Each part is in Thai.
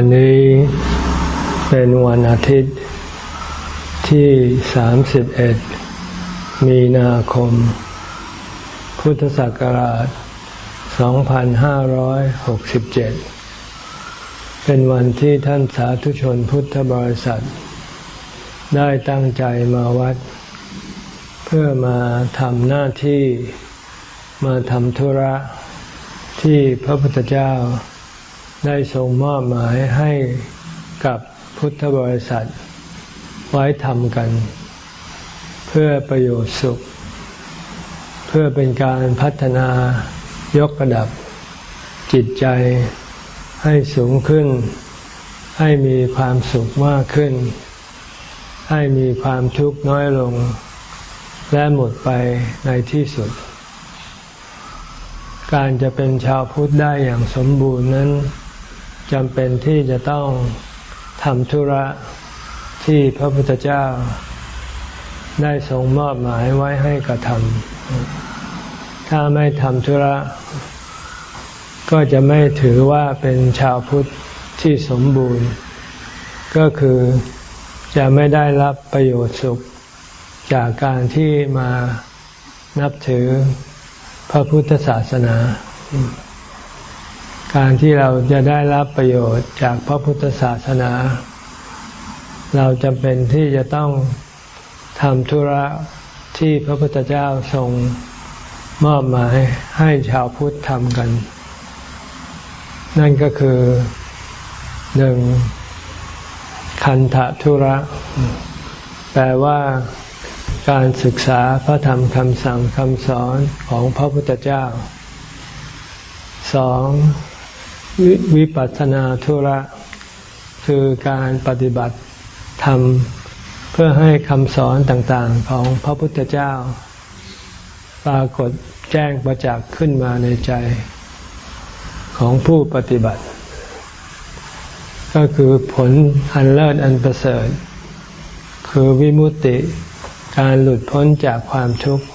วันนี้เป็นวันอาทิตย์ที่ 31 มีนาคม พุทธศักราช 2567 เป็นวันที่ท่านสาธุชนพุทธบริษัท ได้ตั้งใจมาวัด เพื่อมาทำหน้าที่มาทำธุระที่พระพุทธเจ้า ได้ทรงมอบหมายให้กับพุทธบริษัท ไว้ทำกัน เพื่อประโยชน์สุข เพื่อเป็นการพัฒนายกระดับ จิตใจให้สูงขึ้น ให้มีความสุขมากขึ้น ให้มีความทุกข์น้อยลง และหมดไปในที่สุดการจะเป็นชาวพุทธได้อย่างสมบูรณ์นั้น จำเป็นที่จะต้องทำธุระที่พระพุทธเจ้าได้ทรงมอบหมายไว้ให้กระทำถ้าไม่ทำธุระ ก็จะไม่ถือว่าเป็นชาวพุทธที่สมบูรณ์ ก็คือจะไม่ได้รับประโยชน์สุข จากการที่มานับถือพระพุทธศาสนา การที่เราจะได้รับประโยชน์จากพระพุทธศาสนา เราจำเป็นที่จะต้องทำธุระที่พระพุทธเจ้าทรงมอบหมายให้ชาวพุทธทำกัน นั่นก็คือหนึ่งคันธทุระ แปลว่าการศึกษาพระธรรมคำสั่งคำสอนของพระพุทธเจ้าสอง วิปัสสนาธุระคือการปฏิบัติธรรมเพื่อให้คำสอนต่างๆของพระพุทธเจ้า ปรากฏแจ้งประจักษ์ขึ้นมาในใจของผู้ปฏิบัติ ก็คือผลอันเลิศอันประเสริฐ คือวิมุตติการหลุดพ้นจากความทุกข์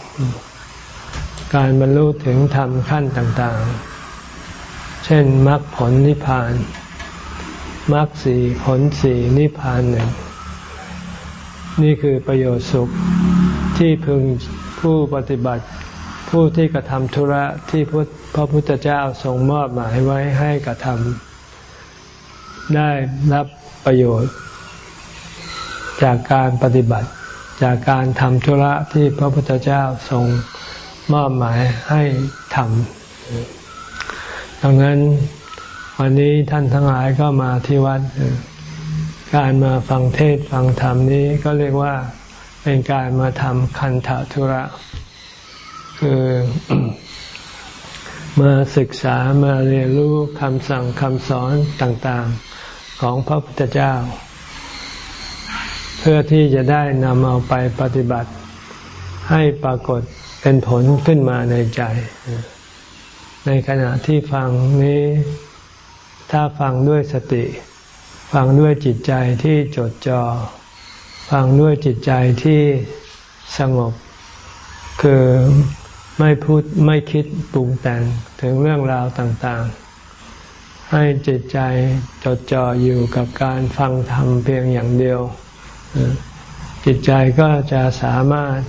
การบรรลุถึงธรรมขั้นต่างๆ เช่นมรรคผลนิพพานมรรคสี่ผลสี่นิพพานหนึ่งนี่คือประโยชน์สุขที่พึงผู้ปฏิบัติ ผู้ที่กระทำธุระที่พระพุทธเจ้าทรงมอบหมายไว้ให้กระทำได้รับประโยชน์ จากการปฏิบัติ จากการทำธุระที่พระพุทธเจ้าทรงมอบหมายให้ทำ ดังนั้นวันนี้ท่านทั้งหลายก็มาที่วัด การมาฟังเทศฟังธรรมนี้ก็เรียกว่าเป็นการมาทำคันธทุระ คือมาศึกษามาเรียนรู้คำสั่งคำสอนต่างๆของพระพุทธเจ้า เพื่อที่จะได้นำเอาไปปฏิบัติให้ปรากฏเป็นผลขึ้นมาในใจ ในขณะที่ฟังนี้ ถ้าฟังด้วยสติ ฟังด้วยจิตใจที่จดจอ่อฟังด้วยจิตใจที่สงบ คือไม่พูดไม่คิดปรุงแต่งถึงเรื่องราวต่างๆ ให้จิตใจจดจ่ออยู่กับการฟังธรรมเพียงอย่างเดียว จิตใจก็จะสามารถ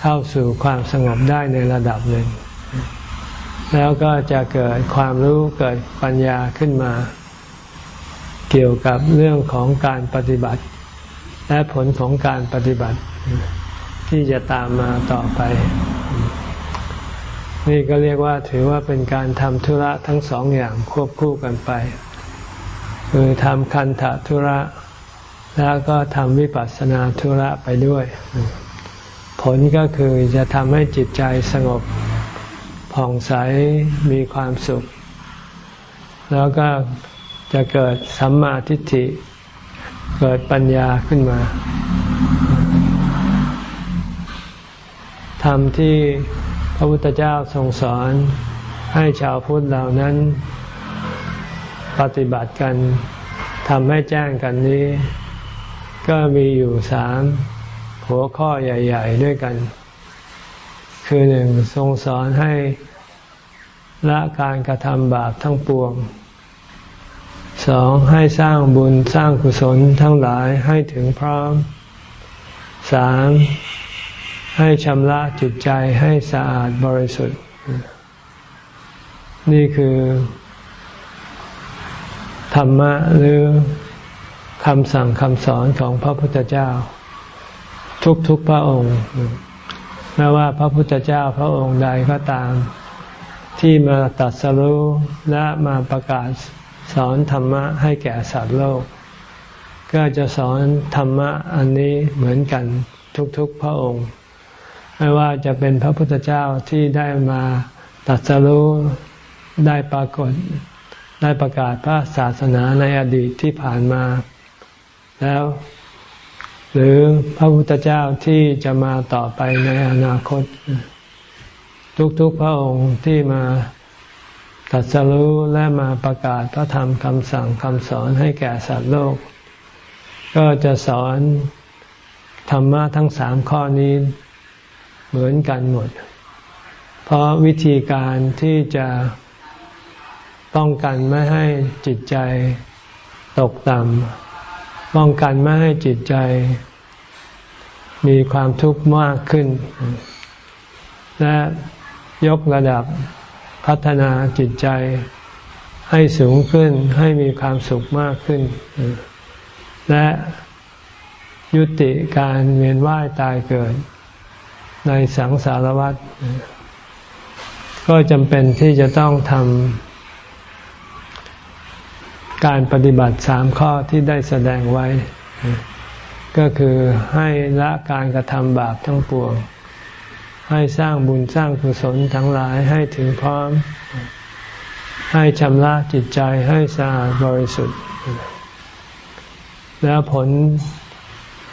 เข้าสู่ความสงบได้ในระดับหนึ่ง แล้วก็จะเกิดความรู้เกิดปัญญาขึ้นมา เกี่ยวกับเรื่องของการปฏิบัติ และผลของการปฏิบัติ ที่จะตามมาต่อไป นี่ก็เรียกว่าถือว่าเป็นการทำธุระทั้งสองอย่างควบคู่กันไป คือทำคันธธุระ แล้วก็ทำวิปัสสนาธุระไปด้วย ผลก็คือจะทำให้จิตใจสงบ ผ่องใสมีความสุข แล้วก็จะเกิดสัมมาทิฏฐิ เกิดปัญญาขึ้นมาธรรมที่พระพุทธเจ้าทรงสอนให้ชาวพุทธเหล่านั้น ปฏิบัติกันทำให้แจ้งกันนี้ ก็มีอยู่สามหัวข้อใหญ่ ๆ ด้วยกัน คือหนึ่งทรงสอนให้ ละการกระทำบาปทั้งปวงสองให้สร้างบุญสร้างกุศลทั้งหลายให้ถึงพร้อมสามให้ชำระจิตใจให้สะอาดบริสุทธิ์ นี่คือ ธรรมะหรือคำสั่งคำสอนของพระพุทธเจ้า ทุกๆพระองค์ ไม่ว่าพระพุทธเจ้าพระองค์ใดก็ตาม ที่มาตัดสรู้และมาประกาศสอนธรรมะให้แก่สัตว์โลก ก็จะสอนธรรมะอันนี้เหมือนกันทุกๆพระองค์ ไม่ว่าจะเป็นพระพุทธเจ้าที่ได้มาตัดสรู้ได้ปรากฏได้ประกาศพระศาสนาในอดีตที่ผ่านมาแล้ว หรือพระพุทธเจ้าที่จะมาต่อไปในอนาคต ทุกๆพระองค์ที่มาตัดสรู้และมาประกาศพระธรรมคำสั่งคำสอนให้แก่สัตว์โลก ก็จะสอนธรรมะทั้งสามข้อนี้เหมือนกันหมด เพราะวิธีการที่จะป้องกันไม่ให้จิตใจตกต่ำป้องกันไม่ให้จิตใจ มีความทุกข์มากขึ้น และ ยกระดับพัฒนาจิตใจให้สูงขึ้นให้มีความสุขมากขึ้น และยุติการเวียนว่ายตายเกิด ในสังสารวัฏก็จำเป็นที่จะต้องทำการปฏิบัติสามข้อที่ได้แสดงไว้ ก็คือให้ละการกระทำบาปทั้งปวง ให้สร้างบุญสร้างกุศลทั้งหลายให้ถึงพร้อม ให้ชำระจิตใจให้สะอาดบริสุทธิ์ แล้วผล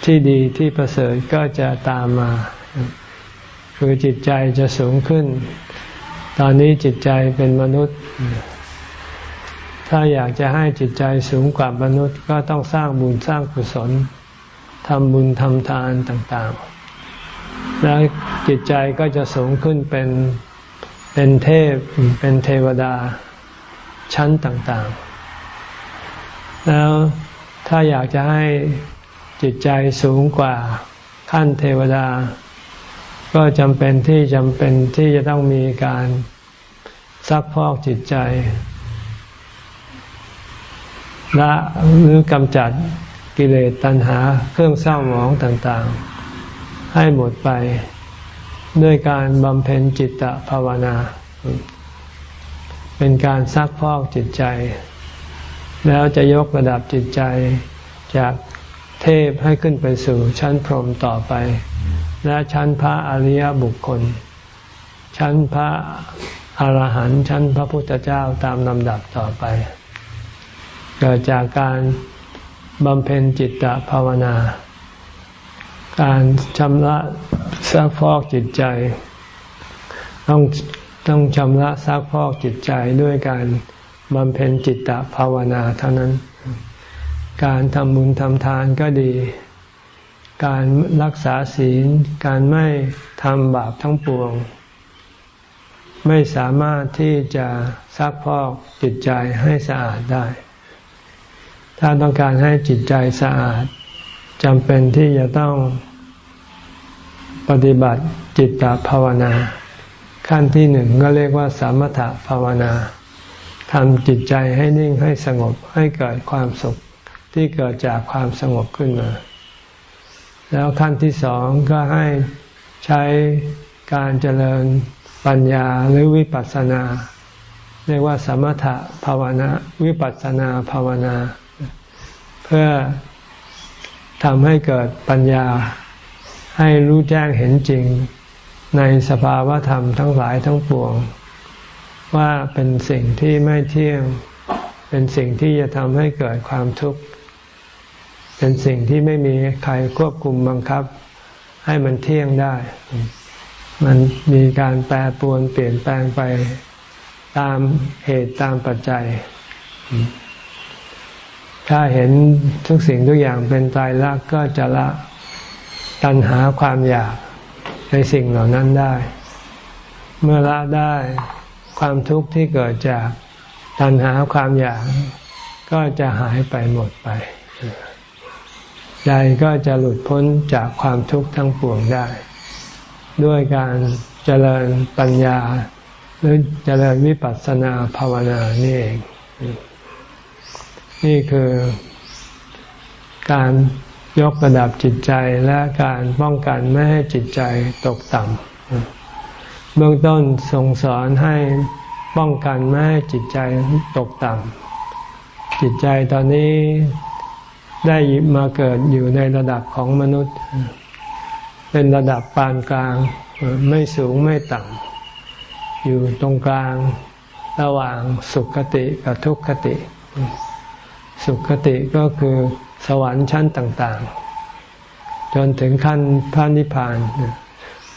ที่ดีที่ประเสริฐก็จะตามมา คือจิตใจจะสูงขึ้น ตอนนี้จิตใจเป็นมนุษย์ ถ้าอยากจะให้จิตใจสูงกว่ามนุษย์ ก็ต้องสร้างบุญสร้างกุศลทำบุญทำทานต่าง ๆ แล้วจิตใจก็จะสูงขึ้นเป็นเป็นเทพเป็นเทวดาชั้นต่างๆ แล้วถ้าอยากจะให้จิตใจสูงกว่าขั้นเทวดา ก็จำเป็นที่จำเป็นที่จะต้องมีการซักพอกจิตใจละหรือกำจัดกิเลสตัณหาเครื่องเศร้าหมองต่างๆ ให้หมดไปด้วยการบำเพ็ญจิตตภาวนา เป็นการซักพอกจิตใจ แล้วจะยกระดับจิตใจจากเทพให้ขึ้นไปสู่ชั้นพรหมต่อไป และชั้นพระอริยบุคคล ชั้นพระอรหันต์ชั้นพระพุทธเจ้าตามลำดับต่อไป เกิดจากการบำเพ็ญจิตตภาวนา การชำระซักฟอกจิตใจ ต้องต้องชำระซักฟอกจิตใจด้วยการบำเพ็ญจิตตภาวนาเท่านั้น การทำบุญทำทานก็ดี การรักษาศีล การไม่ทำบาปทั้งปวง ไม่สามารถที่จะซักพอกจิตใจให้สะอาดได้ ถ้าต้องการให้จิตใจสะอาดจำเป็นที่จะต้อง ปฏิบัติจิตตภาวนา ขั้นที่หนึ่งก็เรียกว่าสมถภาวนาทำจิตใจให้นิ่งให้สงบให้เกิดความสุขที่เกิดจากความสงบขึ้นมา แล้วขั้นที่สองก็ให้ใช้การเจริญปัญญาหรือวิปัสสนา เรียกว่าสมถะภาวนาวิปัสสนาภาวนา เพื่อทำให้เกิดปัญญา ให้รู้แจ้งเห็นจริงในสภาวะธรรมทั้งหลายทั้งปวง ว่าเป็นสิ่งที่ไม่เที่ยง เป็นสิ่งที่จะทำให้เกิดความทุกข์ เป็นสิ่งที่ไม่มีใครควบคุมบังคับ ให้มันเที่ยงได้ มันมีการแปรปรวนเปลี่ยนแปลงไปตามเหตุตามปัจจัย ถ้าเห็นทุกสิ่งทุกอย่างเป็นตายรักก็จะละ ตัณหาความอยากในสิ่งเหล่านั้นได้ เมื่อละได้ความทุกข์ที่เกิดจากตัณหาความอยาก ก็จะหายไปหมดไปใจก็จะหลุดพ้นจากความทุกข์ทั้งปวงได้ ด้วยการเจริญปัญญา หรือเจริญวิปัสสนาภาวนานี่เอง นี่คือการ ยกระดับจิตใจและการป้องกันไม่ให้จิตใจตกต่ำเบื้องต้นทรงสอนให้ป้องกันไม่ให้จิตใจตกต่ำจิตใจตอนนี้ได้มาเกิดอยู่ในระดับของมนุษย์ เป็นระดับปานกลาง ไม่สูงไม่ต่ำอยู่ตรงกลาง ระหว่างสุขคติกับทุกขติ สุขคติก็คือ สวรรค์ชั้นต่างๆ จนถึงขั้นพระนิพพาน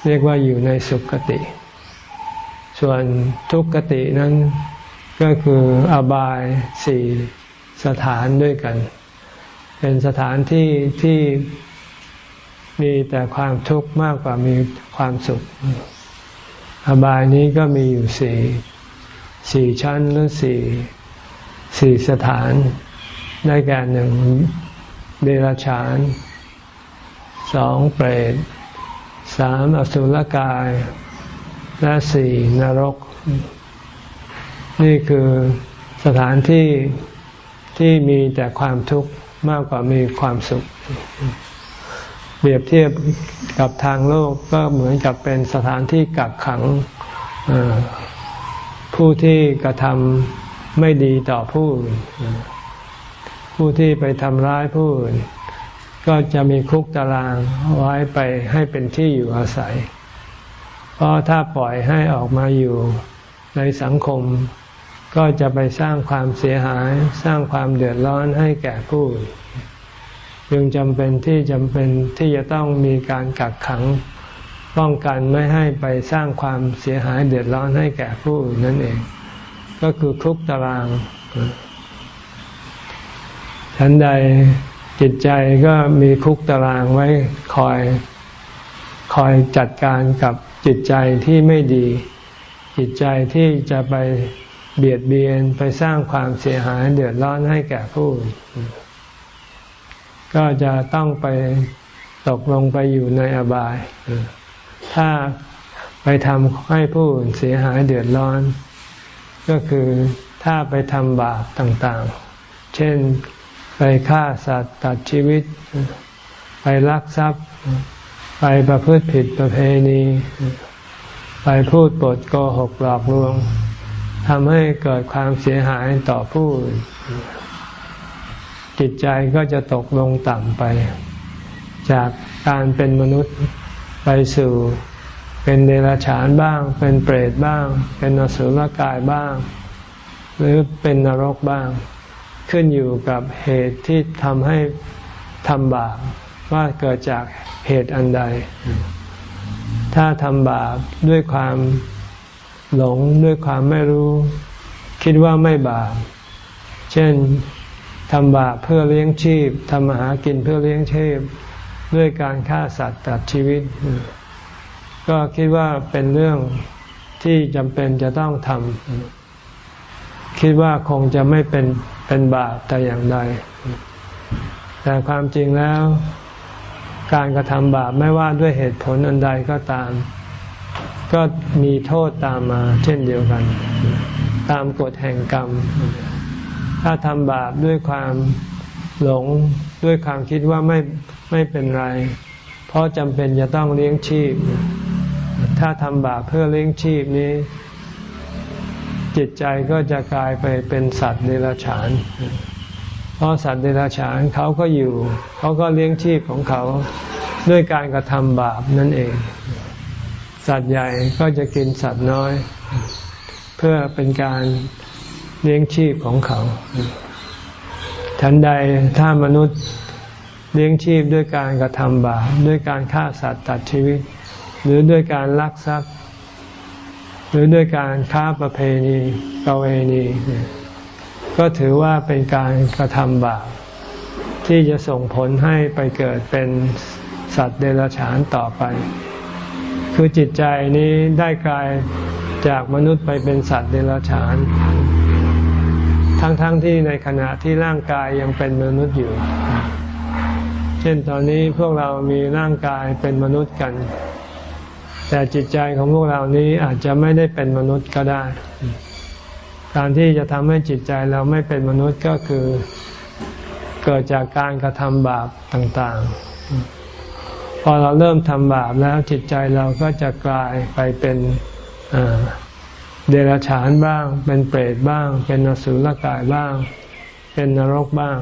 เรียกว่าอยู่ในสุขติ ส่วนทุกขตินั้นก็คืออบายสี่สถานด้วยกัน เป็นสถานที่ที่มีแต่ความทุกข์มากกว่ามีความสุข อบายนี้ก็มีอยู่สี่สี่ชั้นหรือสี่สี่สถานได้แก่หนึ่ง เดรัจฉานสองเปรตสามอสุรกาย และสี่นรก นี่คือสถานที่ที่มีแต่ความทุกข์มากกว่ามีความสุข เปรียบเทียบกับทางโลกก็เหมือนกับเป็นสถานที่กักขังผู้ที่กระทำไม่ดีต่อผู้ ผู้ที่ไปทำร้ายผู้อื่น ก็จะมีคุกตารางไว้ไปให้เป็นที่อยู่อาศัย เพราะถ้าปล่อยให้ออกมาอยู่ในสังคม ก็จะไปสร้างความเสียหาย สร้างความเดือดร้อนให้แก่ผู้จึงจำเป็นที่จำเป็นที่จะต้องมีการกักขังป้องกันไม่ให้ไปสร้างความเสียหายเดือดร้อนให้แก่ผู้นั่นเอง ก็คือคุกตาราง ฉันใดจิตใจก็มีคุกตารางไว้คอยคอยจัดการกับจิตใจที่ไม่ดี จิตใจที่จะไปเบียดเบียนไปสร้างความเสียหายเดือดร้อนให้แก่ผู้ก็จะต้องไปตกลงไปอยู่ในอบาย ถ้าไปทำให้ผู้อื่นเสียหายเดือดร้อน ก็คือถ้าไปทำบาปต่างๆ เช่น ไปฆ่าสัตว์ตัดชีวิต ไปลักทรัพย์ ไปประพฤติผิดประเพณี ไปพูดปดโกหกหลอกลวงทำให้เกิดความเสียหายต่อผู้จิตใจก็จะตกลงต่ำไป จากการเป็นมนุษย์ไปสู่เป็นเดรัจฉานบ้าง เป็นเปรตบ้าง เป็นนสุลกายบ้าง หรือเป็นนรกบ้าง ขึ้นอยู่กับเหตุที่ทำให้ทำบาปว่าเกิดจากเหตุอันใด ถ้าทำบาปด้วยความหลงด้วยความไม่รู้ คิดว่าไม่บาป เช่นทำบาปเพื่อเลี้ยงชีพทำมาหากินเพื่อเลี้ยงชีพ ด้วยการฆ่าสัตว์ตัดชีวิต ก็คิดว่าเป็นเรื่องที่จำเป็นจะต้องทำคิดว่าคงจะไม่เป็น เป็นบาปแต่อย่างใด แต่ความจริงแล้ว การกระทำบาปไม่ว่าด้วยเหตุผลอันใดก็ตาม ก็มีโทษตามมา เช่นเดียวกัน ตามกฎแห่งกรรม ถ้าทำบาปด้วยความหลงด้วยความคิดว่าไม่ไม่เป็นไร เพราะจำเป็นจะต้องเลี้ยงชีพ ถ้าทำบาปเพื่อเลี้ยงชีพนี้ จิตใจก็จะกลายไปเป็นสัตว์เดรัจฉาน เพราะสัตว์เดรัจฉานเขาก็อยู่ เขาก็เลี้ยงชีพของเขาด้วยการกระทำบาปนั่นเอง สัตว์ใหญ่ก็จะกินสัตว์น้อย เพื่อเป็นการเลี้ยงชีพของเขาทันใดถ้ามนุษย์เลี้ยงชีพด้วยการกระทำบาปด้วยการฆ่าสัตว์ตัดชีวิต หรือด้วยการลักทรัพย์ หรือด้วยการค้าประเพณีประเวณี ก็ถือว่าเป็นการกระทำบาปที่จะส่งผลให้ไปเกิดเป็นสัตว์เดรัจฉานต่อไป คือจิตใจนี้ได้กลายจากมนุษย์ไปเป็นสัตว์เดรัจฉาน ทั้งๆทที่ในขณะที่ร่างกายยังเป็นมนุษย์อยู่ เช่นตอนนี้พวกเรามีร่างกายเป็นมนุษย์กัน แต่จิตใจของพวกเรานี้อาจจะไม่ได้เป็นมนุษย์ก็ได้ การที่จะทำให้จิตใจเราไม่เป็นมนุษย์ก็คือเกิดจากการกระทำบาปต่างๆ พอเราเริ่มทำบาปแล้วจิตใจเราก็จะกลายไปเป็นเดรัจฉานบ้าง เป็นเปรตบ้าง เป็นนสุลกายบ้าง เป็นนรกบ้าง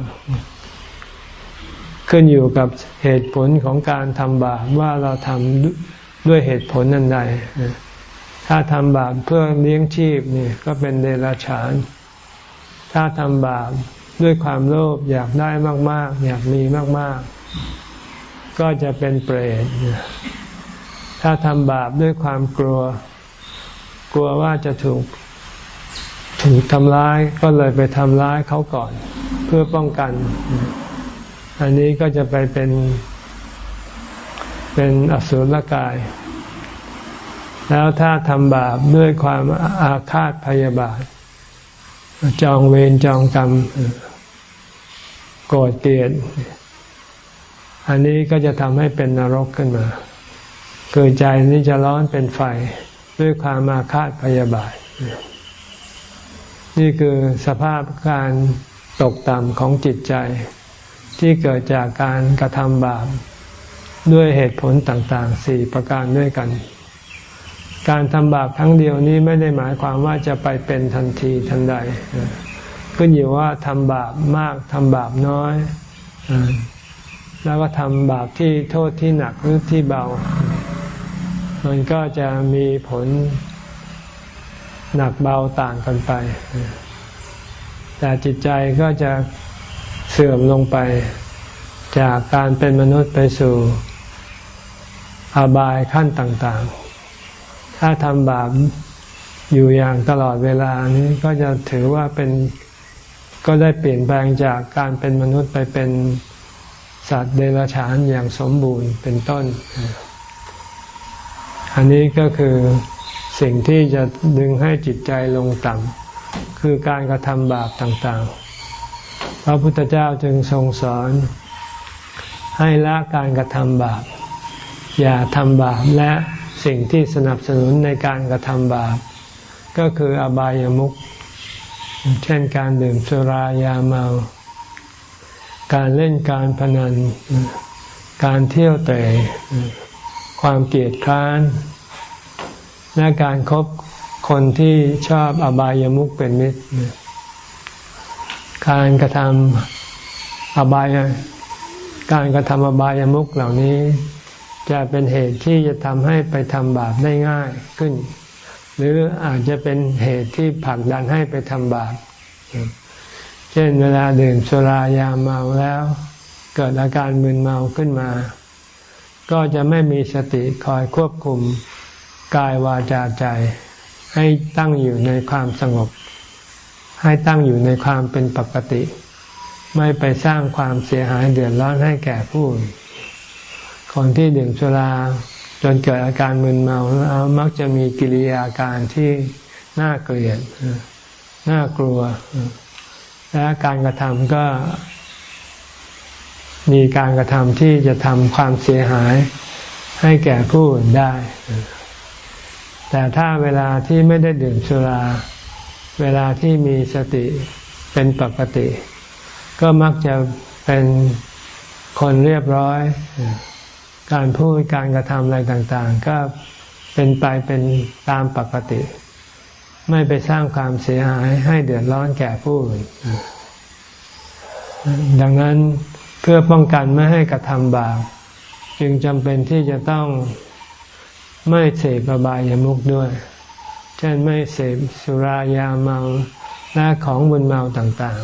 ขึ้นอยู่กับเหตุผลของการทำบาปว่าเราทำ ด้วยเหตุผลนันใด ถ้าทำบาปเพื่อเลี้ยงชีพนี่ก็เป็นเดรัจฉาน ถ้าทำบาปด้วยความโลภอยากได้มาก ๆ อยากมีมาก ๆ ก็จะเป็นเปรต ถ้าทำบาปด้วยความกลัว กลัวว่าจะถูกถูกทำร้ายก็เลยไปทำร้ายเขาก่อน เพื่อป้องกัน อันนี้ก็จะไปเป็น เป็นอสุรกาย แล้วถ้าทำบาปด้วยความอาฆาตพยาบาท จองเวรจองกรรมโกรธเกลียด อันนี้ก็จะทำให้เป็นนรกขึ้นมาเกิดใจนี้จะร้อนเป็นไฟด้วยความมาคาดพยาบาท นี่คือสภาพการตกต่ำของจิตใจ ที่เกิดจากการกระทำบาป ด้วยเหตุผลต่างๆสี่ประการด้วยกัน การทำบาปครั้งเดียวนี้ไม่ได้หมายความว่าจะไปเป็นทันทีทันใดขึ้นอยู่ว่าทำบาปมากทำบาปน้อย แล้วก็ทำบาปที่โทษที่หนักหรือที่เบา มันก็จะมีผลหนักเบาต่างกันไป แต่จิตใจก็จะเสื่อมลงไป จากการเป็นมนุษย์ไปสู่ อบายขั้นต่างๆ ถ้าทำบาปอยู่อย่างตลอดเวลานี้ก็จะถือว่าเป็นก็ได้เปลี่ยนแปลงจากการเป็นมนุษย์ไปเป็นสัตว์เดรัจฉานอย่างสมบูรณ์เป็นต้น อันนี้ก็คือสิ่งที่จะดึงให้จิตใจลงต่ำคือการกระทำบาปต่างๆ พระพุทธเจ้าจึงทรงสอนให้ละการกระทำบาป อย่าทำบาปและสิ่งที่สนับสนุนในการกระทำบาป ก็คืออบายามุขเช่นการดื่มสุรายาเมา การเล่นการพนัน การเที่ยวเตะความเกลียดค้าน และการครบคนที่ชอบอบายามุขเป็นมิตร การกระทำอบายการกระทำอบายามุขเหล่านี้ จะเป็นเหตุที่จะทำให้ไปทำบาปได้ง่ายขึ้น หรืออาจจะเป็นเหตุที่ผลักดันให้ไปทำบาป เช่นเวลาดื่มสุรายาเมาแล้ว เกิดอาการมึนเมาขึ้นมา ก็จะไม่มีสติคอยควบคุมกายวาจาใจ ให้ตั้งอยู่ในความสงบ ให้ตั้งอยู่ในความเป็นปกติ ไม่ไปสร้างความเสียหายเดือดร้อนให้แก่ผู้อื่น คนที่ดื่มสุราจนเกิดอาการมึนเมาแล้วมักจะมีกิริยาการที่น่าเกลียดน่ากลัว และการกระทำก็ มีการกระทำที่จะทำความเสียหายให้แก่ผู้อื่นได้ แต่ถ้าเวลาที่ไม่ได้ดื่มสุรา เวลาที่มีสติเป็นปกติ ก็มักจะเป็นคนเรียบร้อย การพูดการกระทำอะไรต่างๆ ก็เป็นไปเป็นตามปกติ ไม่ไปสร้างความเสียหายให้เดือดร้อนแก่ผู้อื่นดังนั้นเพื่อป้องกันไม่ให้กระทำบาปจึงจำเป็นที่จะต้องไม่เสพอบายามุขด้วย เช่นไม่เสพสุรายาเมาและของบุญเมาต่าง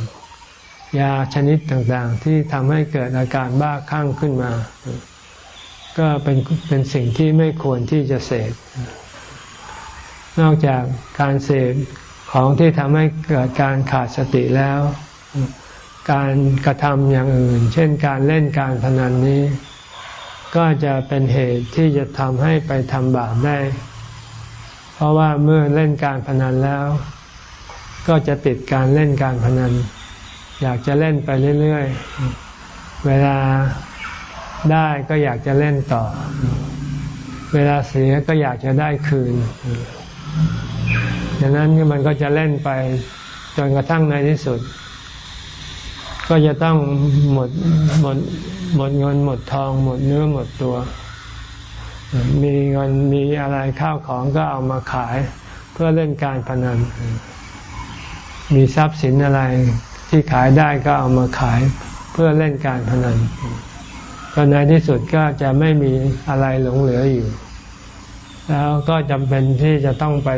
ๆ ยาชนิดต่างๆ ที่ทำให้เกิดอาการบ้าคลั่งขึ้นมา ก็เป็นเป็นสิ่งที่ไม่ควรที่จะเสพนอกจากการเสพของที่ทำให้เกิดการขาดสติแล้ว การกระทำอย่างอื่น เช่นการเล่นการพนันนี้ ก็จะเป็นเหตุที่จะทำให้ไปทำบาปได้ เพราะว่าเมื่อเล่นการพนันแล้ว ก็จะติดการเล่นการพนัน อยากจะเล่นไปเรื่อย ๆ เวลา ได้ก็อยากจะเล่นต่อ เวลาเสียก็อยากจะได้คืนดังนั้นมันก็จะเล่นไปจนกระทั่งในที่สุด ก็จะต้องหมดหมดหมดเงินหมดทอง หมดเนื้อหมดตัว มีเงินมีอะไรข้าวของก็เอามาขายเพื่อเล่นการพนัน มีทรัพย์สินอะไรที่ขายได้ก็เอามาขายเพื่อเล่นการพนัน ก็ในที่สุดก็จะไม่มีอะไรหลงเหลืออยู่ แล้วก็จำเป็นที่จะต้องไป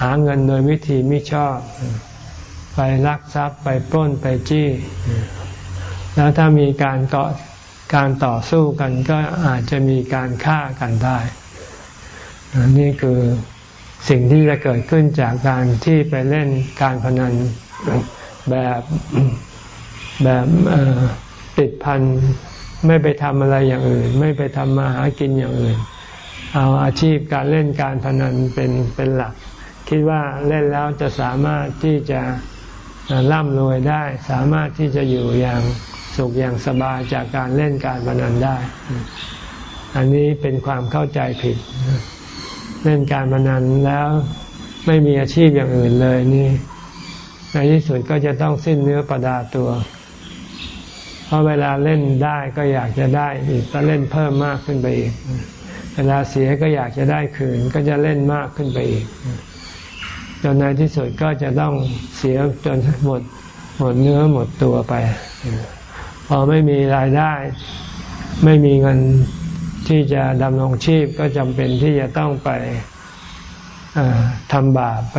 หาเงินโดยวิธีไม่ชอบ ไปลักทรัพย์ไปปล้นไปจี้ แล้วถ้ามีการเกาะการต่อสู้กันก็อาจจะมีการฆ่ากันได้ นี่คือสิ่งที่จะเกิดขึ้นจากการที่ไปเล่นการพนันแบบแบบติดพัน ไม่ไปทำอะไรอย่างอื่น ไม่ไปทำมาหากินอย่างอื่น เอาอาชีพการเล่นการพนันเป็นเป็นหลัก คิดว่าเล่นแล้วจะสามารถที่จะร่ำรวยได้ สามารถที่จะอยู่อย่างสุขอย่างสบายจากการเล่นการพนันได้ อันนี้เป็นความเข้าใจผิด เล่นการพนันแล้วไม่มีอาชีพอย่างอื่นเลยนี่ในที่สุดก็จะต้องสิ้นเนื้อประดาตัว ราะเวลาเล่นได้ก็อยากจะได้อีกก็เล่นเพิ่มมากขึ้นไปอีก เวลาเสียก็อยากจะได้คืนก็จะเล่นมากขึ้นไปอีกจนในที่สุดก็จะต้องเสียจนหมดหมดเนื้อหมดตัวไป พอไม่มีรายได้ ไม่มีเงินที่จะดำรงชีพก็จำเป็นที่จะต้องไปทำบาปไป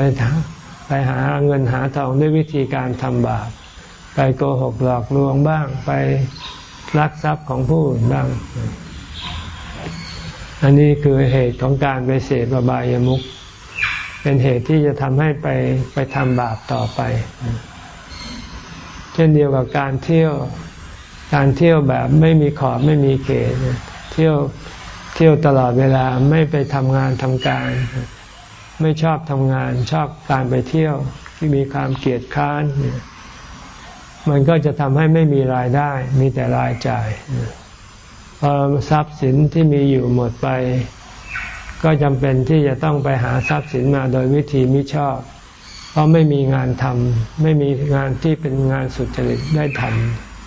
ไปหาเงินหาทองด้วยวิธีการทำบาป ไปโกหกหลอกลวงบ้าง ไปลักทรัพย์ของผู้อื่นบ้าง อันนี้คือเหตุของการไปเสพบายามุขเป็นเหตุที่จะทำให้ไปไปทำบาปต่อไป เช่นเดียวกับการเที่ยว การเที่ยวแบบไม่มีขอบไม่มีเขตเที่ยวเที่ยวตลอดเวลาไม่ไปทำงานทำการ ไม่ชอบทำงานชอบการไปเที่ยวที่มีความเกลียดค้าน มันก็จะทำให้ไม่มีรายได้ มีแต่รายจ่ายพอทรัพย์สินที่มีอยู่หมดไป ก็จำเป็นที่จะต้องไปหาทรัพย์สินมาโดยวิธีมิชอบ เพราะไม่มีงานทำไม่มีงานที่เป็นงานสุจริตได้ท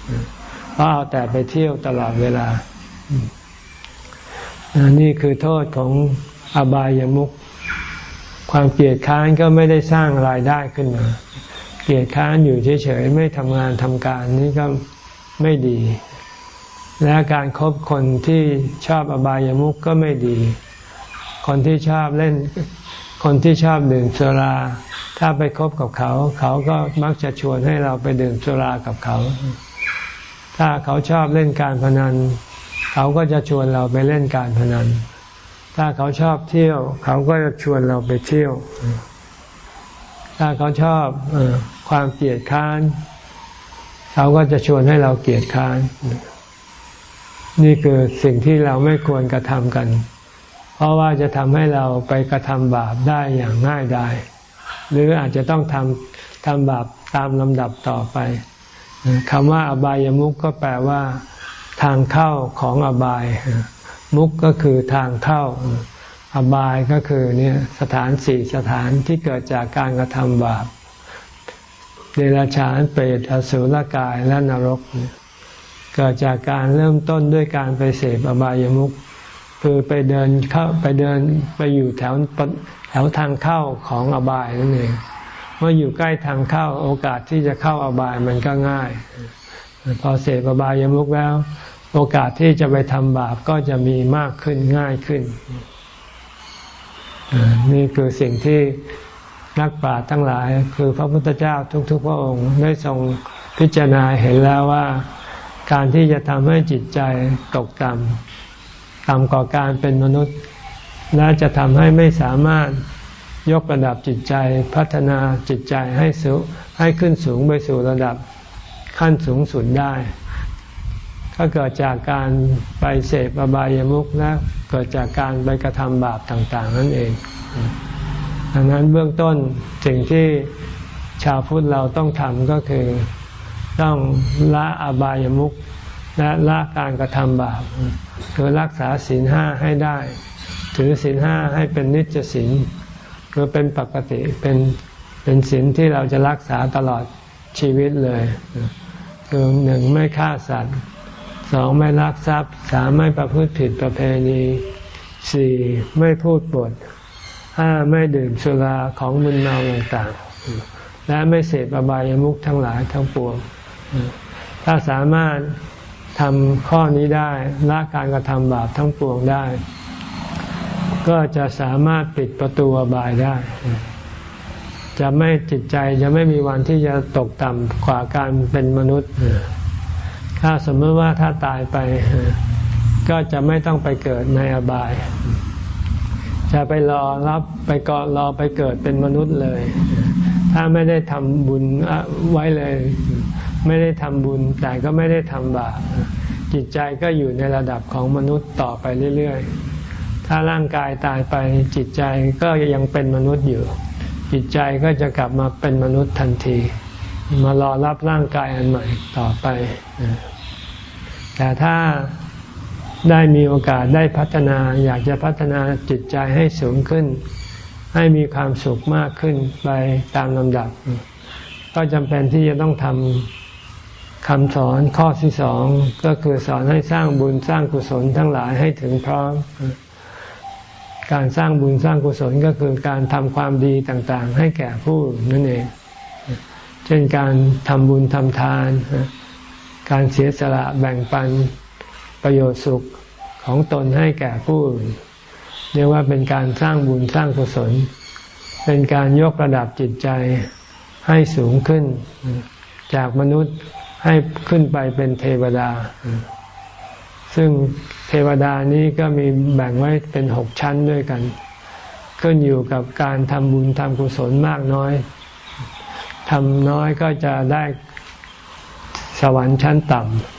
ำเพราะเอาแต่ไปเที่ยวตลอดเวลา นี่คือโทษของอบายามุขความเกลียดค้านก็ไม่ได้สร้างรายได้ขึ้นมา เกียดค้านอยู่เฉยๆไม่ทำงานทำการนี่ก็ไม่ดี และการครบคนที่ชอบอบายามุขก็ไม่ดี คนที่ชอบเล่น คนที่ชอบดื่มสุรา ถ้าไปคบกับเขา เขาก็มักจะชวนให้เราไปดื่มสุรากับเขา ถ้าเขาชอบเล่นการพนัน เขาก็จะชวนเราไปเล่นการพนัน ถ้าเขาชอบเที่ยว เขาก็จะชวนเราไปเที่ยวถ้าเขาชอบอ ความเกลียดค้านเขาก็จะชวนให้เราเกลียดค้าน นี่คือสิ่งที่เราไม่ควรกระทำกัน เพราะว่าจะทำให้เราไปกระทำบาปได้อย่างง่ายดายหรืออาจจะต้องทำทำบาปตามลำดับต่อไปคำว่าอบายามุกก็แปลว่า ทางเข้าของอบาย มุกก็คือทางเข้า อบายก็คือเนี่ยสถานสี่สถานที่เกิดจากการกระทำบาป เดรัจฉานเปรตอสุรกายและนรก เกิดจากการเริ่มต้นด้วยการไปเสพอบายามุขคือไปเดินเข้าไปเดินไปอยู่แถวแถวทางเข้าของอบายนั่นเองเมื่ออยู่ใกล้ทางเข้าโอกาสที่จะเข้าอบายมันก็ง่าย พอเสพอบายามุขแล้ว โอกาสที่จะไปทำบาปก็จะมีมากขึ้นง่ายขึ้น นี่คือสิ่งที่ นักปราชญ์ทั้งหลาย คือพระพุทธเจ้าทุกๆ พระองค์ได้ทรงพิจารณาเห็นแล้วว่า การที่จะทำให้จิตใจตกต่ำต่ำกว่าการเป็นมนุษย์ และจะทำให้ไม่สามารถยกระดับจิตใจพัฒนาจิตใจให้สูให้ขึ้นสูงไปสู่ระดับขั้นสูงสุดได้ ก็เกิดจากการไปเสพอบายามุขและเกิดจากการไปกระทำบาปต่าง ๆ นั่นเอง ดังนั้นเบื้องต้นสิ่งที่ชาวพุทธเราต้องทำก็คือ ต้องละอบายามุขและละการกระทำบาปคือรักษาศีลห้าให้ได้ ถือศีลห้าให้เป็นนิจศีลคือเป็นปกติเป็นเป็นศีลที่เราจะรักษาตลอดชีวิตเลยคือหนึ่งไม่ฆ่าสัตว์สองไม่ลักทรัพย์สามไม่ประพฤติผิดประเพณีสี่ไม่พูดปด ห้าไม่ดื่มสุราของมึนเมาต่างๆ และไม่เสพอบายามุขทั้งหลายทั้งปวง ถ้าสามารถทำข้อนี้ได้ละการกระทำบาปทั้งปวงได้ ก็จะสามารถปิดประตูอบายได้ จะไม่จิตใจจะไม่มีวันที่จะตกต่ำกว่าการเป็นมนุษย์ ถ้าสมมติว่าถ้าตายไปก็จะไม่ต้องไปเกิดในอบาย จะไปรอรับไปเกาะรอไปเกิดเป็นมนุษย์เลย ถ้าไม่ได้ทำบุญไว้เลย ไม่ได้ทำบุญแต่ก็ไม่ได้ทำบาปจิตใจก็อยู่ในระดับของมนุษย์ต่อไปเรื่อยๆ ถ้าร่างกายตายไปจิตใจก็ยังเป็นมนุษย์อยู่ จิตใจก็จะกลับมาเป็นมนุษย์ทันที มารอรับร่างกายอันใหม่ต่อไปแต่ถ้า ได้มีโอกาสได้พัฒนา อยากจะพัฒนาจิตใจให้สูงขึ้น ให้มีความสุขมากขึ้นไปตามลำดับ ก็จำเป็นที่จะต้องทำคำสอนข้อที่สองก็คือสอนให้สร้างบุญสร้างกุศลทั้งหลายให้ถึงพร้อม การสร้างบุญสร้างกุศลก็คือการทำความดีต่างๆ ให้แก่ผู้นั่นเอง เช่นการทำบุญทำทาน การเสียสละแบ่งปัน ประโยชน์สุขของตนให้แก่ผู้อื่นเรียกว่าเป็นการสร้างบุญสร้างกุศล เป็นการยกระดับจิตใจให้สูงขึ้น จากมนุษย์ให้ขึ้นไปเป็นเทวดา ซึ่งเทวดานี้ก็มีแบ่งไว้เป็นหกชั้นด้วยกัน ขึ้นอยู่กับการทำบุญทำกุศลมากน้อยทำน้อยก็จะได้สวรรค์ชั้นต่ำ